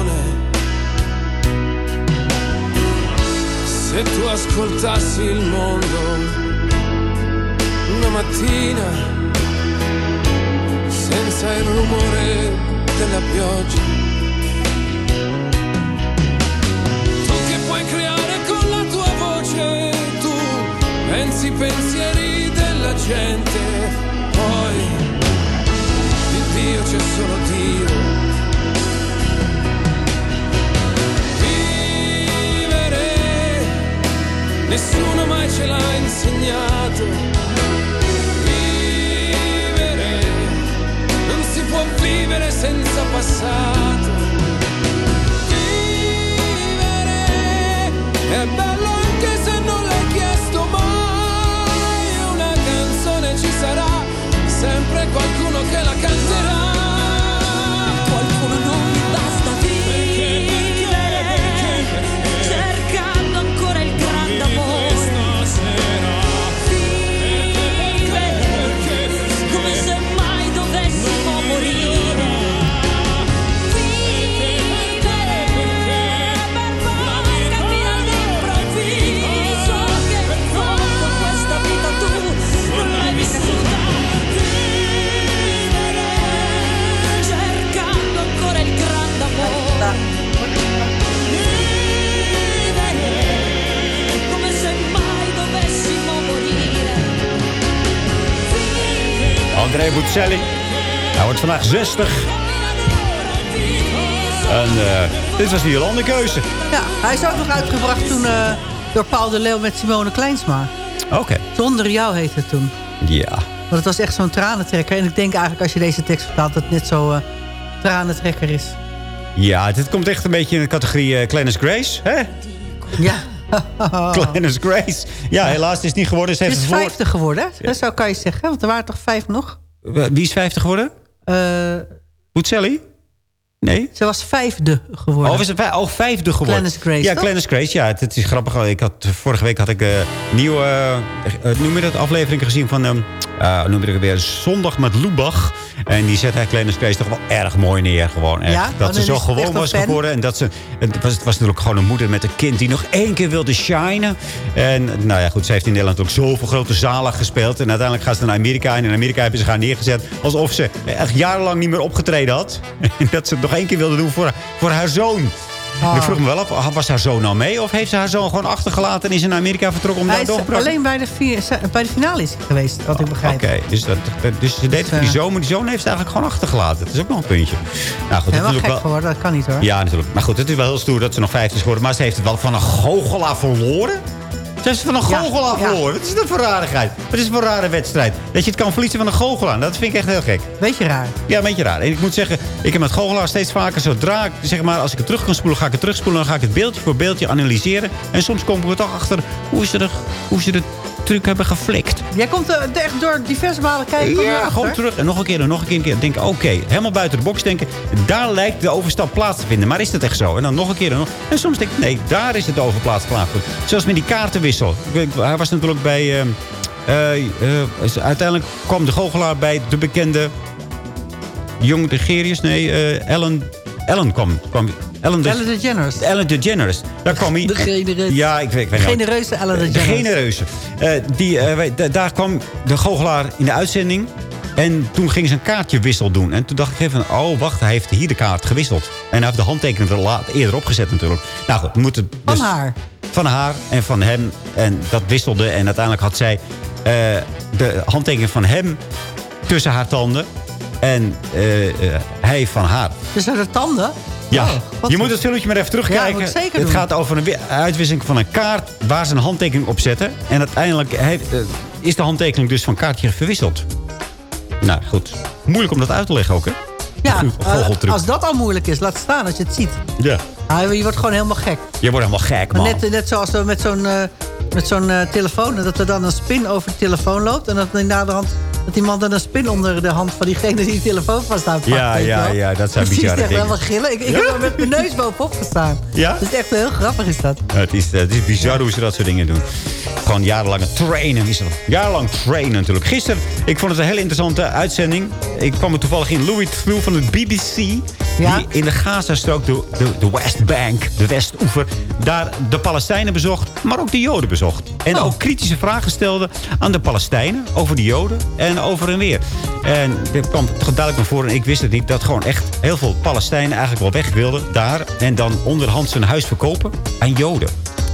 se tu ascoltassi il mondo una mattina senza il rumore della pioggia, 60. En eh, dit was de Jolande keuze. Ja, hij is ook nog uitgebracht toen eh, door Paul de Leeuw met Simone Kleinsma. Oké. Zonder jou heette het toen. Ja. Want het was echt zo'n tranentrekker. En ik denk eigenlijk als je deze tekst vertaalt... dat het net zo eh tranentrekker is. Ja, dit komt echt een beetje in de categorie Clarence Grace. Hè? Ja. Clarence Grace. Ja, helaas is het niet geworden. Ze Het heeft is het voor... 50 geworden, hè? Dat zou kan je zeggen. Want er waren toch vijf nog? Wie is 50 geworden? Eh, Bocelli? Nee? ze was vijfde geworden. Oh, is het oh, vijfde geworden? Clarence Grace, Ja, toch? Clarence Grace. Ja, het, is grappig. Ik had, vorige week had ik een nieuwe eh, eh, noem je dat, aflevering gezien van... ehm eh, noem je het weer? Zondag met Lubach. En die zet hij Clarence Grace toch wel erg mooi neer. Gewoon echt. Ja? dat ze zo gewoon was geworden. En dat ze, het, was, het was natuurlijk gewoon een moeder met een kind die nog één keer wilde shinen. En nou ja, goed, ze heeft in Nederland ook zoveel grote zalen gespeeld. En uiteindelijk gaat ze naar Amerika. En in Amerika hebben ze haar neergezet alsof ze echt jarenlang niet meer opgetreden had. En dat ze het nog één keer wilde doen voor, voor haar zoon. Ah. Ik vroeg me wel af, was haar zoon nou mee? Of heeft ze haar zoon gewoon achtergelaten en is ze naar Amerika vertrokken om daar door te alleen bij de, bij de finale is hij geweest, wat ik begrijp. Oké, dus, dat, dus ze deed het voor die eh, zoon, maar die zoon heeft ze eigenlijk gewoon achtergelaten. Dat is ook nog een puntje. Nou goed, dat is gek ook wel... geworden, dat kan niet hoor. Ja, natuurlijk. Maar goed, het is wel heel stoer dat ze nog 50 is geworden. Maar ze heeft het wel van een goochelaar verloren. Ze het van een Ja, goochelaar ja. verloren. Wat is dat voor rarigheid? Wat is het voor een rare wedstrijd? Dat je het kan verliezen van een goochelaar. Dat vind ik echt heel gek. Beetje raar. Ja, een beetje raar. En ik moet zeggen, ik heb met goochelaar steeds vaker... zodra ik, zeg maar, als ik het terug kan spoelen, ga ik het terugspoelen. Dan ga ik het beeldje voor beeldje analyseren. En soms komen we toch achter hoe ze de, hoe ze de truc hebben geflikt. Jij komt er echt door diverse malen kijken. Ja, gewoon terug. En nog een keer en nog een keer. En keer. Denken, oké, helemaal buiten de box denken. Daar lijkt de overstap plaats te vinden. Maar is dat echt zo? En dan nog een keer en nog. En soms denk ik, nee, daar is het overplaats plaatsgevonden. Zoals met die kaartenwissel. Hij was natuurlijk bij... ehm, eh, eh, uiteindelijk kwam de goochelaar bij de bekende... Jong de Gerius, nee, eh, Ellen... Ellen kwam. kwam Ellen, Ellen DeGeneres. Ellen DeGeneres. Daar kwam hij. De genereuze. Ja, ik weet, ik weet De genereuze Ellen De DeGeneres. genereuze. Eh, die, eh, daar kwam de goochelaar in de uitzending. En toen ging ze een kaartjewissel doen. En toen dacht ik even van, oh wacht, hij heeft hier de kaart gewisseld. En hij heeft de handtekening er laat, eerder opgezet natuurlijk. Nou goed, we moeten... Van dus- haar. Van haar en van hem. En dat wisselde. En uiteindelijk had zij eh, de handtekening van hem tussen haar tanden. En eh, eh, hij van haar. Dus er de tanden? Ja, Oh, je moet het filmpje maar even terugkijken. Ja, zeker het doen. gaat over een wi- uitwisseling van een kaart waar ze een handtekening op zetten. En uiteindelijk heeft, eh, is de handtekening dus van kaartje verwisseld. Nou goed, moeilijk om dat uit te leggen ook hè? Ja, als dat al moeilijk is, laat staan als je het ziet. Ja. Ah, je wordt gewoon helemaal gek. Je wordt helemaal gek man. Net, net zoals we met zo'n met zo'n eh, telefoon, dat er dan een spin over de telefoon loopt. En dat in naderhand dat die man dan een spin onder de hand van diegene die de telefoon vasthoudt. Ja, ja, ja, dat zijn Precies, bizarre echt dingen. wel gillen. Ik, ik Ja? heb er met mijn neus bovenop gestaan. Ja? Dat is echt heel grappig is dat. Ja, Het is, eh, het is bizar hoe ze dat soort dingen doen. Gewoon jarenlange trainen. Is dat. Jarenlang trainen natuurlijk. Gisteren, ik vond het een hele interessante uitzending. Ik kwam er toevallig in Louis van de BBC. Ja? Die in de Gazastrook, de, de, de Westbank, de Westoever... daar de Palestijnen bezocht, maar ook de Joden bezocht. En Oh. ook kritische vragen stelde aan de Palestijnen... over de Joden en over en weer. En er kwam toch duidelijk naar voren, en ik wist het niet... dat gewoon echt heel veel Palestijnen eigenlijk wel weg wilden daar... en dan onderhands hun huis verkopen aan Joden.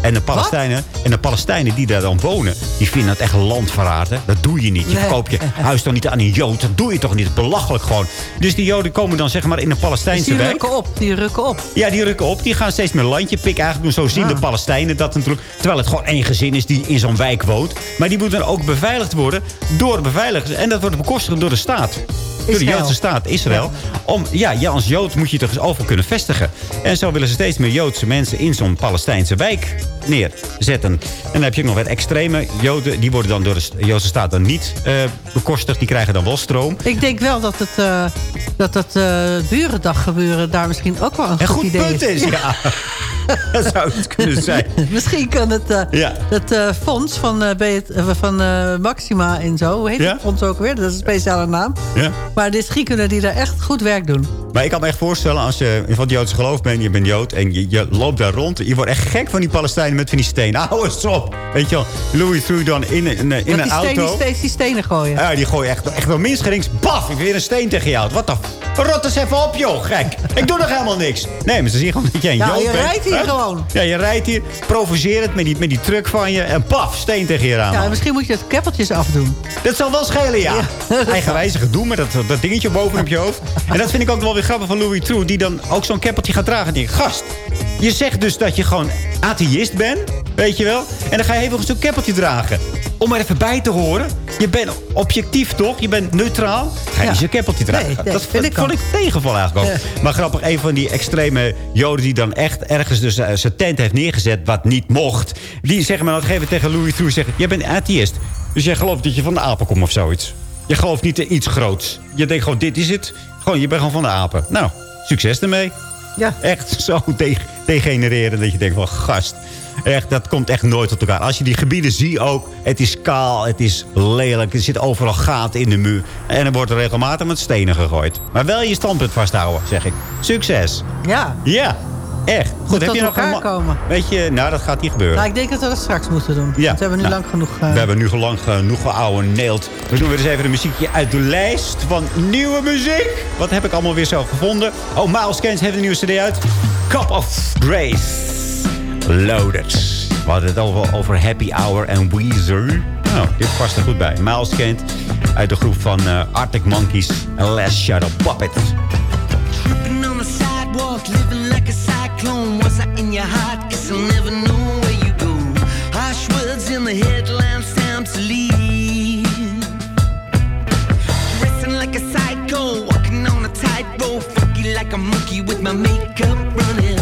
En de Palestijnen, en de Palestijnen die daar dan wonen... die vinden het echt landverraad. hè. Dat doe je niet. Je Nee. verkoopt je huis dan niet aan een Jood. Dat doe je toch niet. Dat belachelijk gewoon. Dus die Joden komen dan zeg maar in een Dus Palestijnse die wijk. rukken op, die rukken op. Ja, die rukken op. Die gaan steeds meer landje pikken. Eigenlijk doen zo zien Ah. de Palestijnen dat natuurlijk. Terwijl het gewoon één gezin is die in zo'n wijk woont. Maar die moeten dan ook beveiligd worden door beveiligers. En dat wordt bekostigd door de staat. Door de. Joodse staat, Israël. Om, ja, ja, als Jood moet je toch eens over kunnen vestigen. En zo willen ze steeds meer Joodse mensen in zo'n Palestijnse wijk neerzetten. En dan heb je ook nog wat extreme Joden. Die worden dan door de Joodse staat dan niet eh, bekostigd. Die krijgen dan wel stroom. Ik denk wel dat het, eh, dat het eh, burendag gebeuren daar misschien ook wel een, Een goed, goed idee punt is, ja. dat zou het kunnen zijn. Misschien kan het, eh, Ja. het eh, fonds van, eh, eh, van eh, Maxima en zo... hoe heet Ja? het fonds ook weer? Dat is een speciale naam. Ja. Maar misschien kunnen die daar echt goed werk doen. Maar ik kan me echt voorstellen, als je van het Joodse geloof bent... je bent Jood en je, je loopt daar rond... je wordt echt gek van die Palestijnen met van die stenen. Hou eens op! Weet je wel, Louis Through dan in, in, in dat een steen, die auto. steeds die stenen gooien. Ja, die gooien echt, echt wel minst gerings. Baf, ik weer een steen tegen auto. Wat de Rot eens even op, joh, gek. Ik doe nog helemaal niks. Nee, maar ze zien gewoon dat jij een Ja, jood je bent. rijdt hier Gewoon. Ja, je rijdt hier, provocerend met die, met die truck van je... en paf, steen tegen je raam. Ja, misschien moet je het keppeltjes afdoen. Dat zal wel schelen, ja. Eigenwijzig gedoe met dat, dat dingetje bovenop je hoofd. En dat vind ik ook wel weer grappig van Louis True... die dan ook zo'n keppeltje gaat dragen. En denk gast, je zegt dus dat je gewoon atheïst bent, weet je wel? En dan ga je even zo'n keppeltje dragen. Om er even bij te horen. Je bent objectief, toch? Je bent neutraal. Ga je niet zo'n keppeltje dragen. Nee, nee, dat vind dat ik vond ik tegenval eigenlijk ook. Maar grappig, een van die extreme joden... die dan echt ergens dus eh, zijn tent heeft neergezet... wat niet mocht. Die zeggen maar gegeven moment tegen Louis True... zeggen, jij bent atheïst. Dus jij gelooft dat je van de apen komt of zoiets. Je gelooft niet in iets groots. Je denkt gewoon, dit is het. Gewoon, je bent gewoon van de apen. Nou, succes ermee. Ja. Echt zo de degenereren dat je denkt van gast. Echt, dat komt echt nooit tot elkaar. Als je die gebieden ziet ook, het is kaal, het is lelijk. Er zit overal gaten in de muur. En er wordt er regelmatig met stenen gegooid. Maar wel je standpunt vasthouden, zeg ik. Succes. Ja. Ja, echt. Goed, Moet heb je nog elkaar een... komen. Weet je, nou dat gaat niet gebeuren. Nou, ik denk dat we dat straks moeten doen. Ja. Want we hebben nu Nou, lang genoeg... eh, We hebben nu lang genoeg geouweneeld. We doen weer eens even een muziekje uit de lijst van nieuwe muziek. Wat heb ik allemaal weer zo gevonden? Oh, Miles Kent heeft een nieuwe cd uit. Cup of Grace. Loaded. We hadden het over, Happy Hour en Weezer. Nou, dit past er goed bij. Miles Kent uit de groep van eh, Arctic Monkeys en Last Shadow Puppet. Tripping on the sidewalk, living like a cyclone. Was I in your heart? Guess I'll never know where you go. Harsh words in the headlines, time to leave. Dressing like a psycho, walking on a tightrope. Funky like a monkey with my makeup running.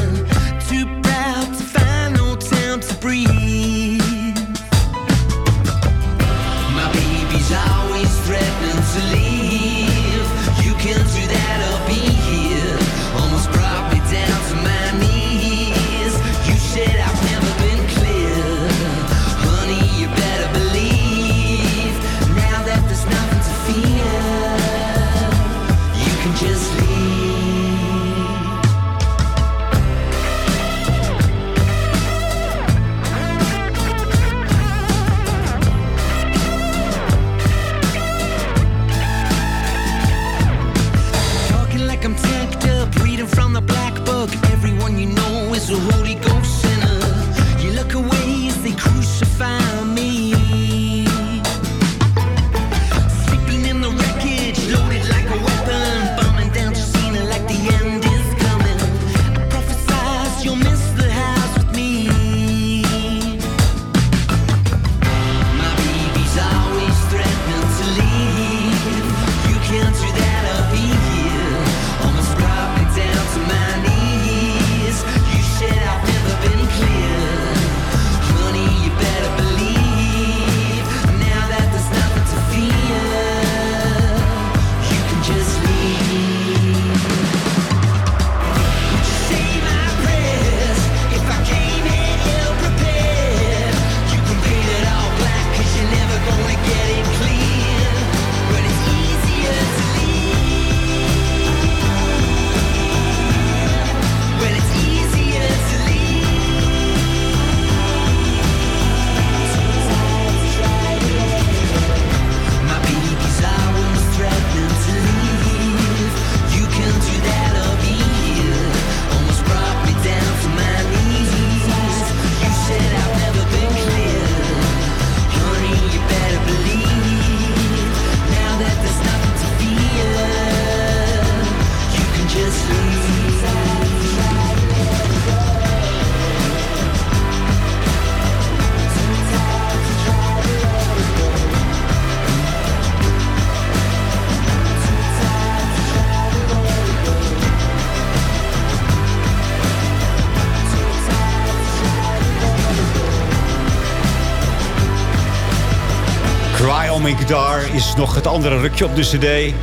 Nog het andere rukje op de cd.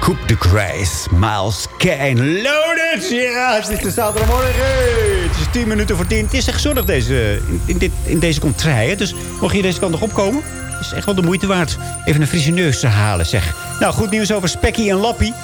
Coupe de Grace, Miles Kane, Loaded! Ja, het is de zaterdagmorgen. Het is 10 minuten voor 10. Het is echt zonnig deze, in, dit, in deze contrij. hè. Dus mocht je deze kant nog opkomen, is echt wel de moeite waard. Even een frisse neus te halen, zeg. Nou, goed nieuws over Spekkie en Lappie.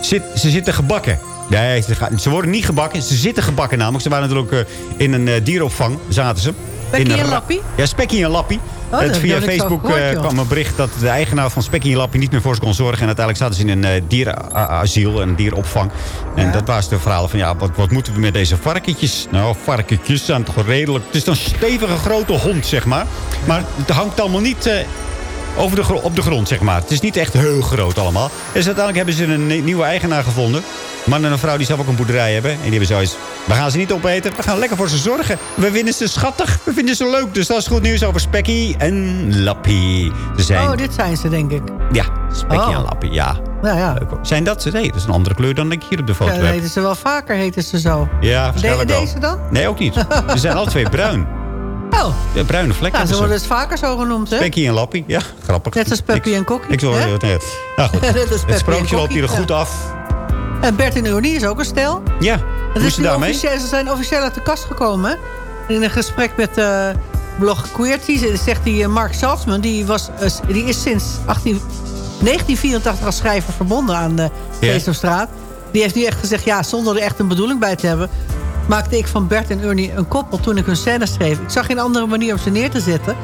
Zit, ze zitten gebakken. Nee, ze, ze worden niet gebakken. Ze zitten gebakken namelijk. Ze waren natuurlijk eh, in een eh, dieropvang, zaten ze. Spekkie en Lappie? Ja, Spekkie en Lappie. daar het, via Facebook gehoord, eh, kwam een bericht dat de eigenaar van Spekkie en Lappie niet meer voor ze kon zorgen. En uiteindelijk zaten ze in een uh, dierenasiel, een dierenopvang. En dat was de verhaal van, ja, wat, wat moeten we met deze varkentjes? Nou, varkentjes zijn toch redelijk... Het is een stevige grote hond, zeg maar. Maar het hangt allemaal niet... eh, over de, op de grond, zeg maar. Het is niet echt heel groot allemaal. Dus uiteindelijk hebben ze een nie- nieuwe eigenaar gevonden. Man en een vrouw die zelf ook een boerderij hebben. En die hebben zoiets... We gaan ze niet opeten. We gaan lekker voor ze zorgen. We vinden ze schattig. We vinden ze leuk. Dus dat is goed nieuws over Spekkie en Lappie. Ze zijn... Oh, dit zijn ze, denk ik. Ja, Spekkie Oh. en Lappie, ja. Ja. Leuk hoor. Zijn dat ze? Nee, dat is een andere kleur dan ik hier op de foto Ja, heb. heten ze wel vaker, heten ze zo. Ja, waarschijnlijk deze dan? Nee, ook niet. Ze zijn alle twee bruin. Oh, bruine vlekken nou, ze worden dus vaker zo genoemd, hè? Spekkie en Lappie, ja, grappig. Net als Peppy en Kokkie. Ik zal, hè? nee. Nou goed, Net het sprookje loopt hier goed af. En Bert en Ernie is ook een stel. Ja, Het hoe is het daarmee? officieel- ze zijn officieel uit de kast gekomen. In een gesprek met eh blog Queerty zegt die eh, Mark Salzman... die, was, eh, die is sinds 18, 1984 als schrijver verbonden aan de. Sesamstraat. Die heeft nu echt gezegd... ja, zonder er echt een bedoeling bij te hebben... maakte ik van Bert en Ernie een koppel toen ik hun scènes schreef. Ik zag geen andere manier om ze neer te zetten.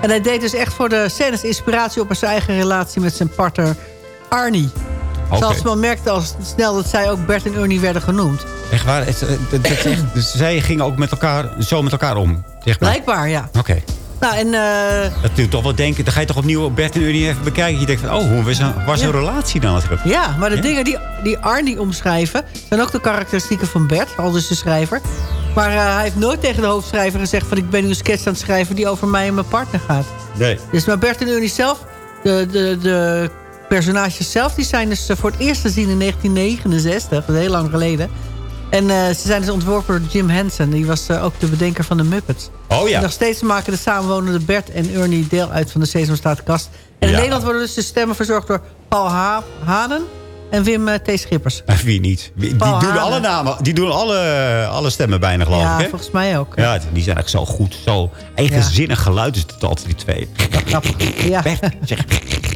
En hij deed dus echt voor de scènes inspiratie... op zijn eigen relatie met zijn partner Arnie. Oké. Salzman merkte al snel dat zij ook Bert en Ernie werden genoemd. Echt waar? Het, het- het- het is echt- dus zij gingen ook met elkaar, zo met elkaar om, zeg maar. Blijkbaar, ja. Oké. Nou, en eh, Dat doet toch wel denken, dan ga je toch opnieuw Bert en Ernie even bekijken. Je denkt van, oh, hoe was, een- was relatie dan? natuurlijk? ja, maar de dingen die, die Arnie omschrijven... zijn ook de karakteristieken van Bert, al dus de schrijver. Maar eh, hij heeft nooit tegen de hoofdschrijver gezegd... van ik ben nu een sketch aan het schrijven die over mij en mijn partner gaat. Nee. Dus maar Bert en Ernie zelf, de, de, de personages zelf... die zijn dus eh, voor het eerst te zien in 1969, dat is heel lang geleden. En eh, ze zijn dus ontworpen door Jim Henson. Die was eh, ook de bedenker van de Muppets. Oh ja. En nog steeds maken de samenwonende Bert en Ernie deel uit van de Sesamstraatkast. En in Ja. Nederland worden dus de stemmen verzorgd door Paul ha Hanen en Wim eh, T. Schippers. Wie niet? Wie- Die Paul doen Hanen. alle namen, die doen alle, alle stemmen bijna, geloof ja, ik, hè? volgens mij ook. Ja, die zijn echt zo goed. Zo eigenzinnig geluid is het altijd, die twee. Grappig. Ja. Bert, zeg.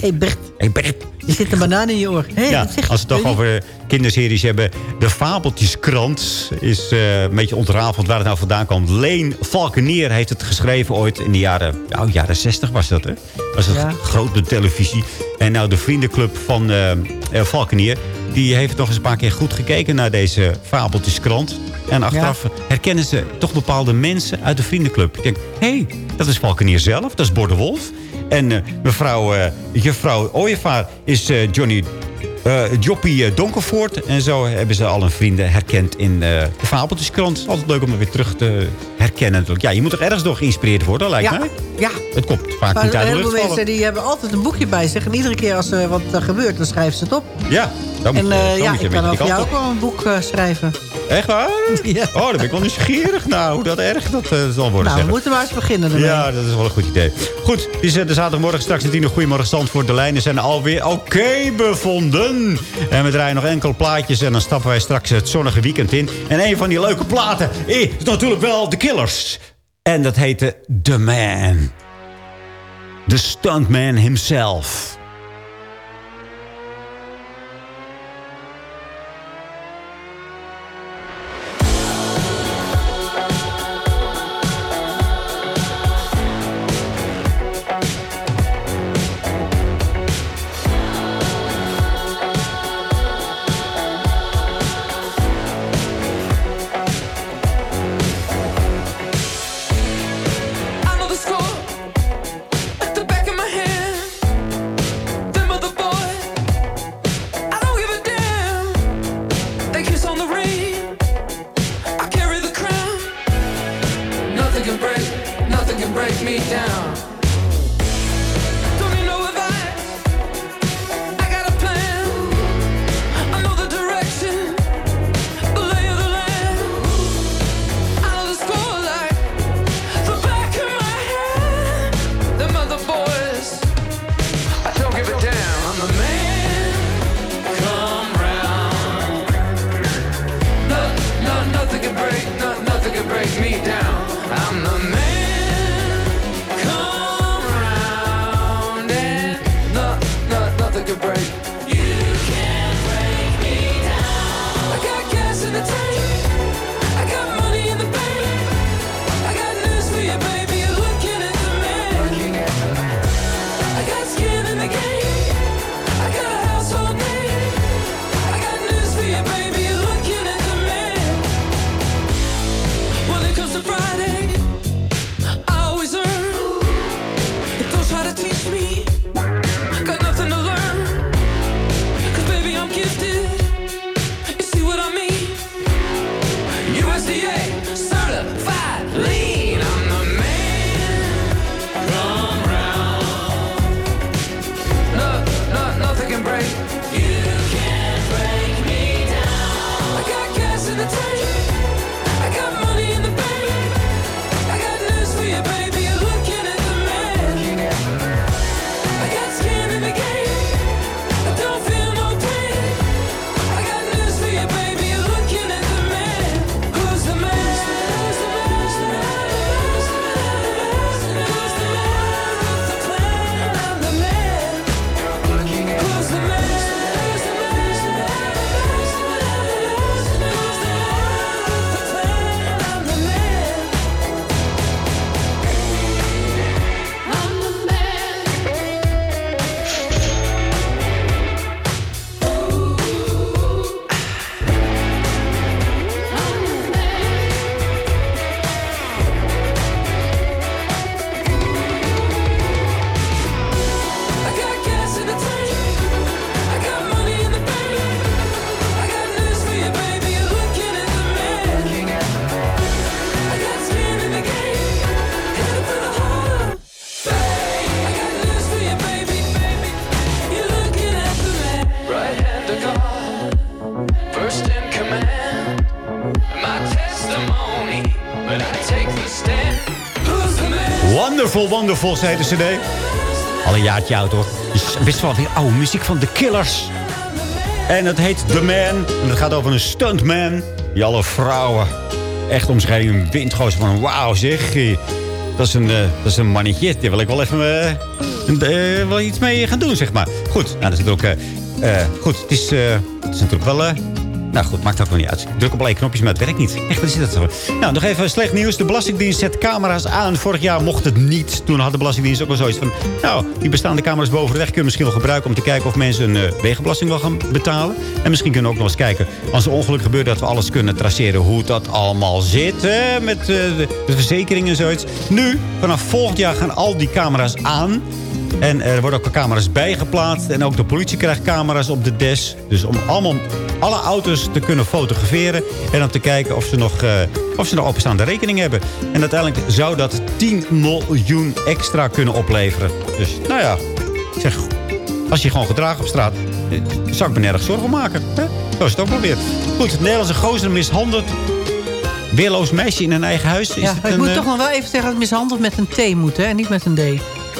Hey Bert, Hey Bert. er zit een banaan in je oor. Hey, Ja, als we het je? toch over kinderseries hebben. De Fabeltjeskrant is eh, een beetje ontrafeld waar het nou vandaan komt. Leen Valkenier heeft het geschreven ooit in de jaren, nou, jaren 60 was dat, hè? Was Ja. grote televisie. En nou, de vriendenclub van eh eh, Valkenier... die heeft nog eens een paar keer goed gekeken naar deze Fabeltjeskrant. En achteraf herkennen ze toch bepaalde mensen uit de vriendenclub. Ik denk, hé, hey, dat is Valkenier zelf, dat is Borde Wolf. En eh, mevrouw, eh, juffrouw Ooyevaar is eh, Johnny eh Joppie eh, Donkervoort. En zo hebben ze al een vrienden herkend in eh, de Fabeltjeskrant. Altijd leuk om er weer terug te herkennen. natuurlijk. Ja, je moet toch ergens door geïnspireerd worden, lijkt Ja, mij? ja. Het komt vaak Maar niet uit de lucht mensen vallen. die hebben altijd een boekje bij zich. En iedere keer als er wat eh, gebeurt, dan schrijven ze het op. Ja, dan moet En eh, zo ja, ik kan over die jou ook wel een boek eh, schrijven. Echt waar? Ja. Oh, dan ben ik wel nieuwsgierig. Nou, hoe dat erg dat eh, zal worden, Nou, we zeggen. moeten maar eens beginnen ermee. Ja, dat is wel een goed idee. Goed, het is eh, de zaterdagmorgen straks in tien uur. Goedemorgen Zandvoort. De lijnen zijn alweer oké bevonden. En we draaien nog enkele plaatjes en dan stappen wij straks het zonnige weekend in. En een van die leuke platen is natuurlijk wel The Killers. En dat heette The Man. The Stuntman himself. Wonderful, Wonderful, zei de cd. Al een jaartje oud, hoor. Dus wel weer oude muziek van The Killers. En het heet The Man. En het gaat over een stuntman. Die alle vrouwen echt om zich heen een. Van wauw zeg. Dat is, een, eh, dat is een mannetje. Daar wil ik wel even eh, eh, wel iets mee gaan doen, zeg maar. Goed, nou, dat is eh, goed, het is, het is natuurlijk wel... nou goed, maakt ook wel niet uit. Druk op allerlei knopjes, maar het werkt niet. Echt, wat is dat zo? Nou, nog even slecht nieuws. De Belastingdienst zet camera's aan. Vorig jaar mocht het niet. Toen had de Belastingdienst ook wel zoiets van... Nou, die bestaande camera's boven de weg kunnen we misschien wel gebruiken... om te kijken of mensen een eh, wegenbelasting wel gaan betalen. En misschien kunnen we ook nog eens kijken... als er ongeluk gebeurt, dat we alles kunnen traceren... hoe dat allemaal zit met eh, de, de verzekering en zoiets. Nu, vanaf volgend jaar gaan al die camera's aan... En er worden ook camera's bijgeplaatst. En ook de politie krijgt camera's op de des. Dus om allemaal alle auto's te kunnen fotograferen. En dan te kijken of ze nog, eh, of ze nog openstaande rekening hebben. En uiteindelijk zou dat 10 miljoen extra kunnen opleveren. Dus nou ja, zeg, als je gewoon gedraagt op straat... eh, zou ik me nergens zorgen om maken. Hè? Zo is het ook wel weer. Goed, het Nederlandse gozer mishandeld. Weerloos meisje in een eigen huis. Is Ja, het ik een, moet eh, toch nog wel even zeggen dat het mishandeld met een T moet, hè? En niet met een D.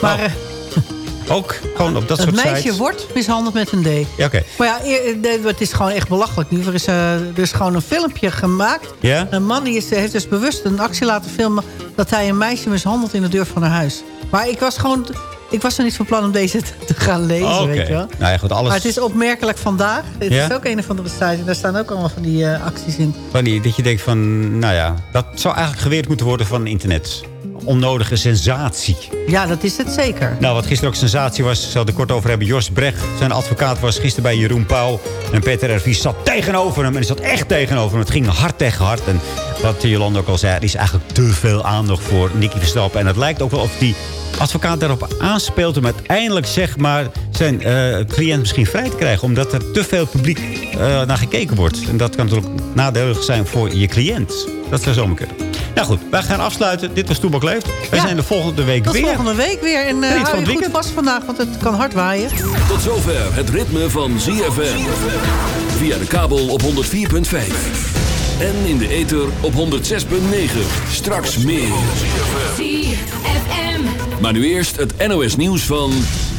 Maar eh, Ook gewoon op dat het soort meisje sites. wordt mishandeld met een D. Ja, oké. Maar ja, nee, het is gewoon echt belachelijk nu. Er is, eh, er is gewoon een filmpje gemaakt. Een man die is, heeft dus bewust een actie laten filmen... dat hij een meisje mishandelt in de deur van haar huis. Maar ik was gewoon... Ik was er niet van plan om deze te gaan lezen, weet je wel. Nou ja, goed, alles... Maar het is opmerkelijk vandaag. Het Ja? is ook een of andere site. En daar staan ook allemaal van die eh, acties in. Van die, dat je denkt van, nou ja, dat zou eigenlijk geweerd moeten worden van internet. Onnodige sensatie. Ja, dat is het zeker. Nou, wat gisteren ook sensatie was, ik zal er kort over hebben. Jos Brecht, zijn advocaat, was gisteren bij Jeroen Pauw. En Peter R. Vries zat tegenover hem. En hij zat echt tegenover hem. Het ging hard tegen hard. En wat Jolanda ook al zei, er is eigenlijk te veel aandacht voor Nicky Verstappen. En het lijkt ook wel of die advocaat daarop aanspeelt... om uiteindelijk zeg maar zijn eh, cliënt misschien vrij te krijgen. Omdat er te veel publiek eh, naar gekeken wordt. En dat kan natuurlijk nadelig zijn voor je cliënt. Dat zou zomaar kunnen. Nou goed, wij gaan afsluiten. Dit was Toebak Ja. zijn de volgende week Tot weer. volgende week weer. En uh, hou je goed vast vandaag, want het kan hard waaien. Tot zover het ritme van ZFM. Via de kabel op 104.5. En in de ether op 106.9. Straks meer. ZFM. Maar nu eerst het NOS nieuws van...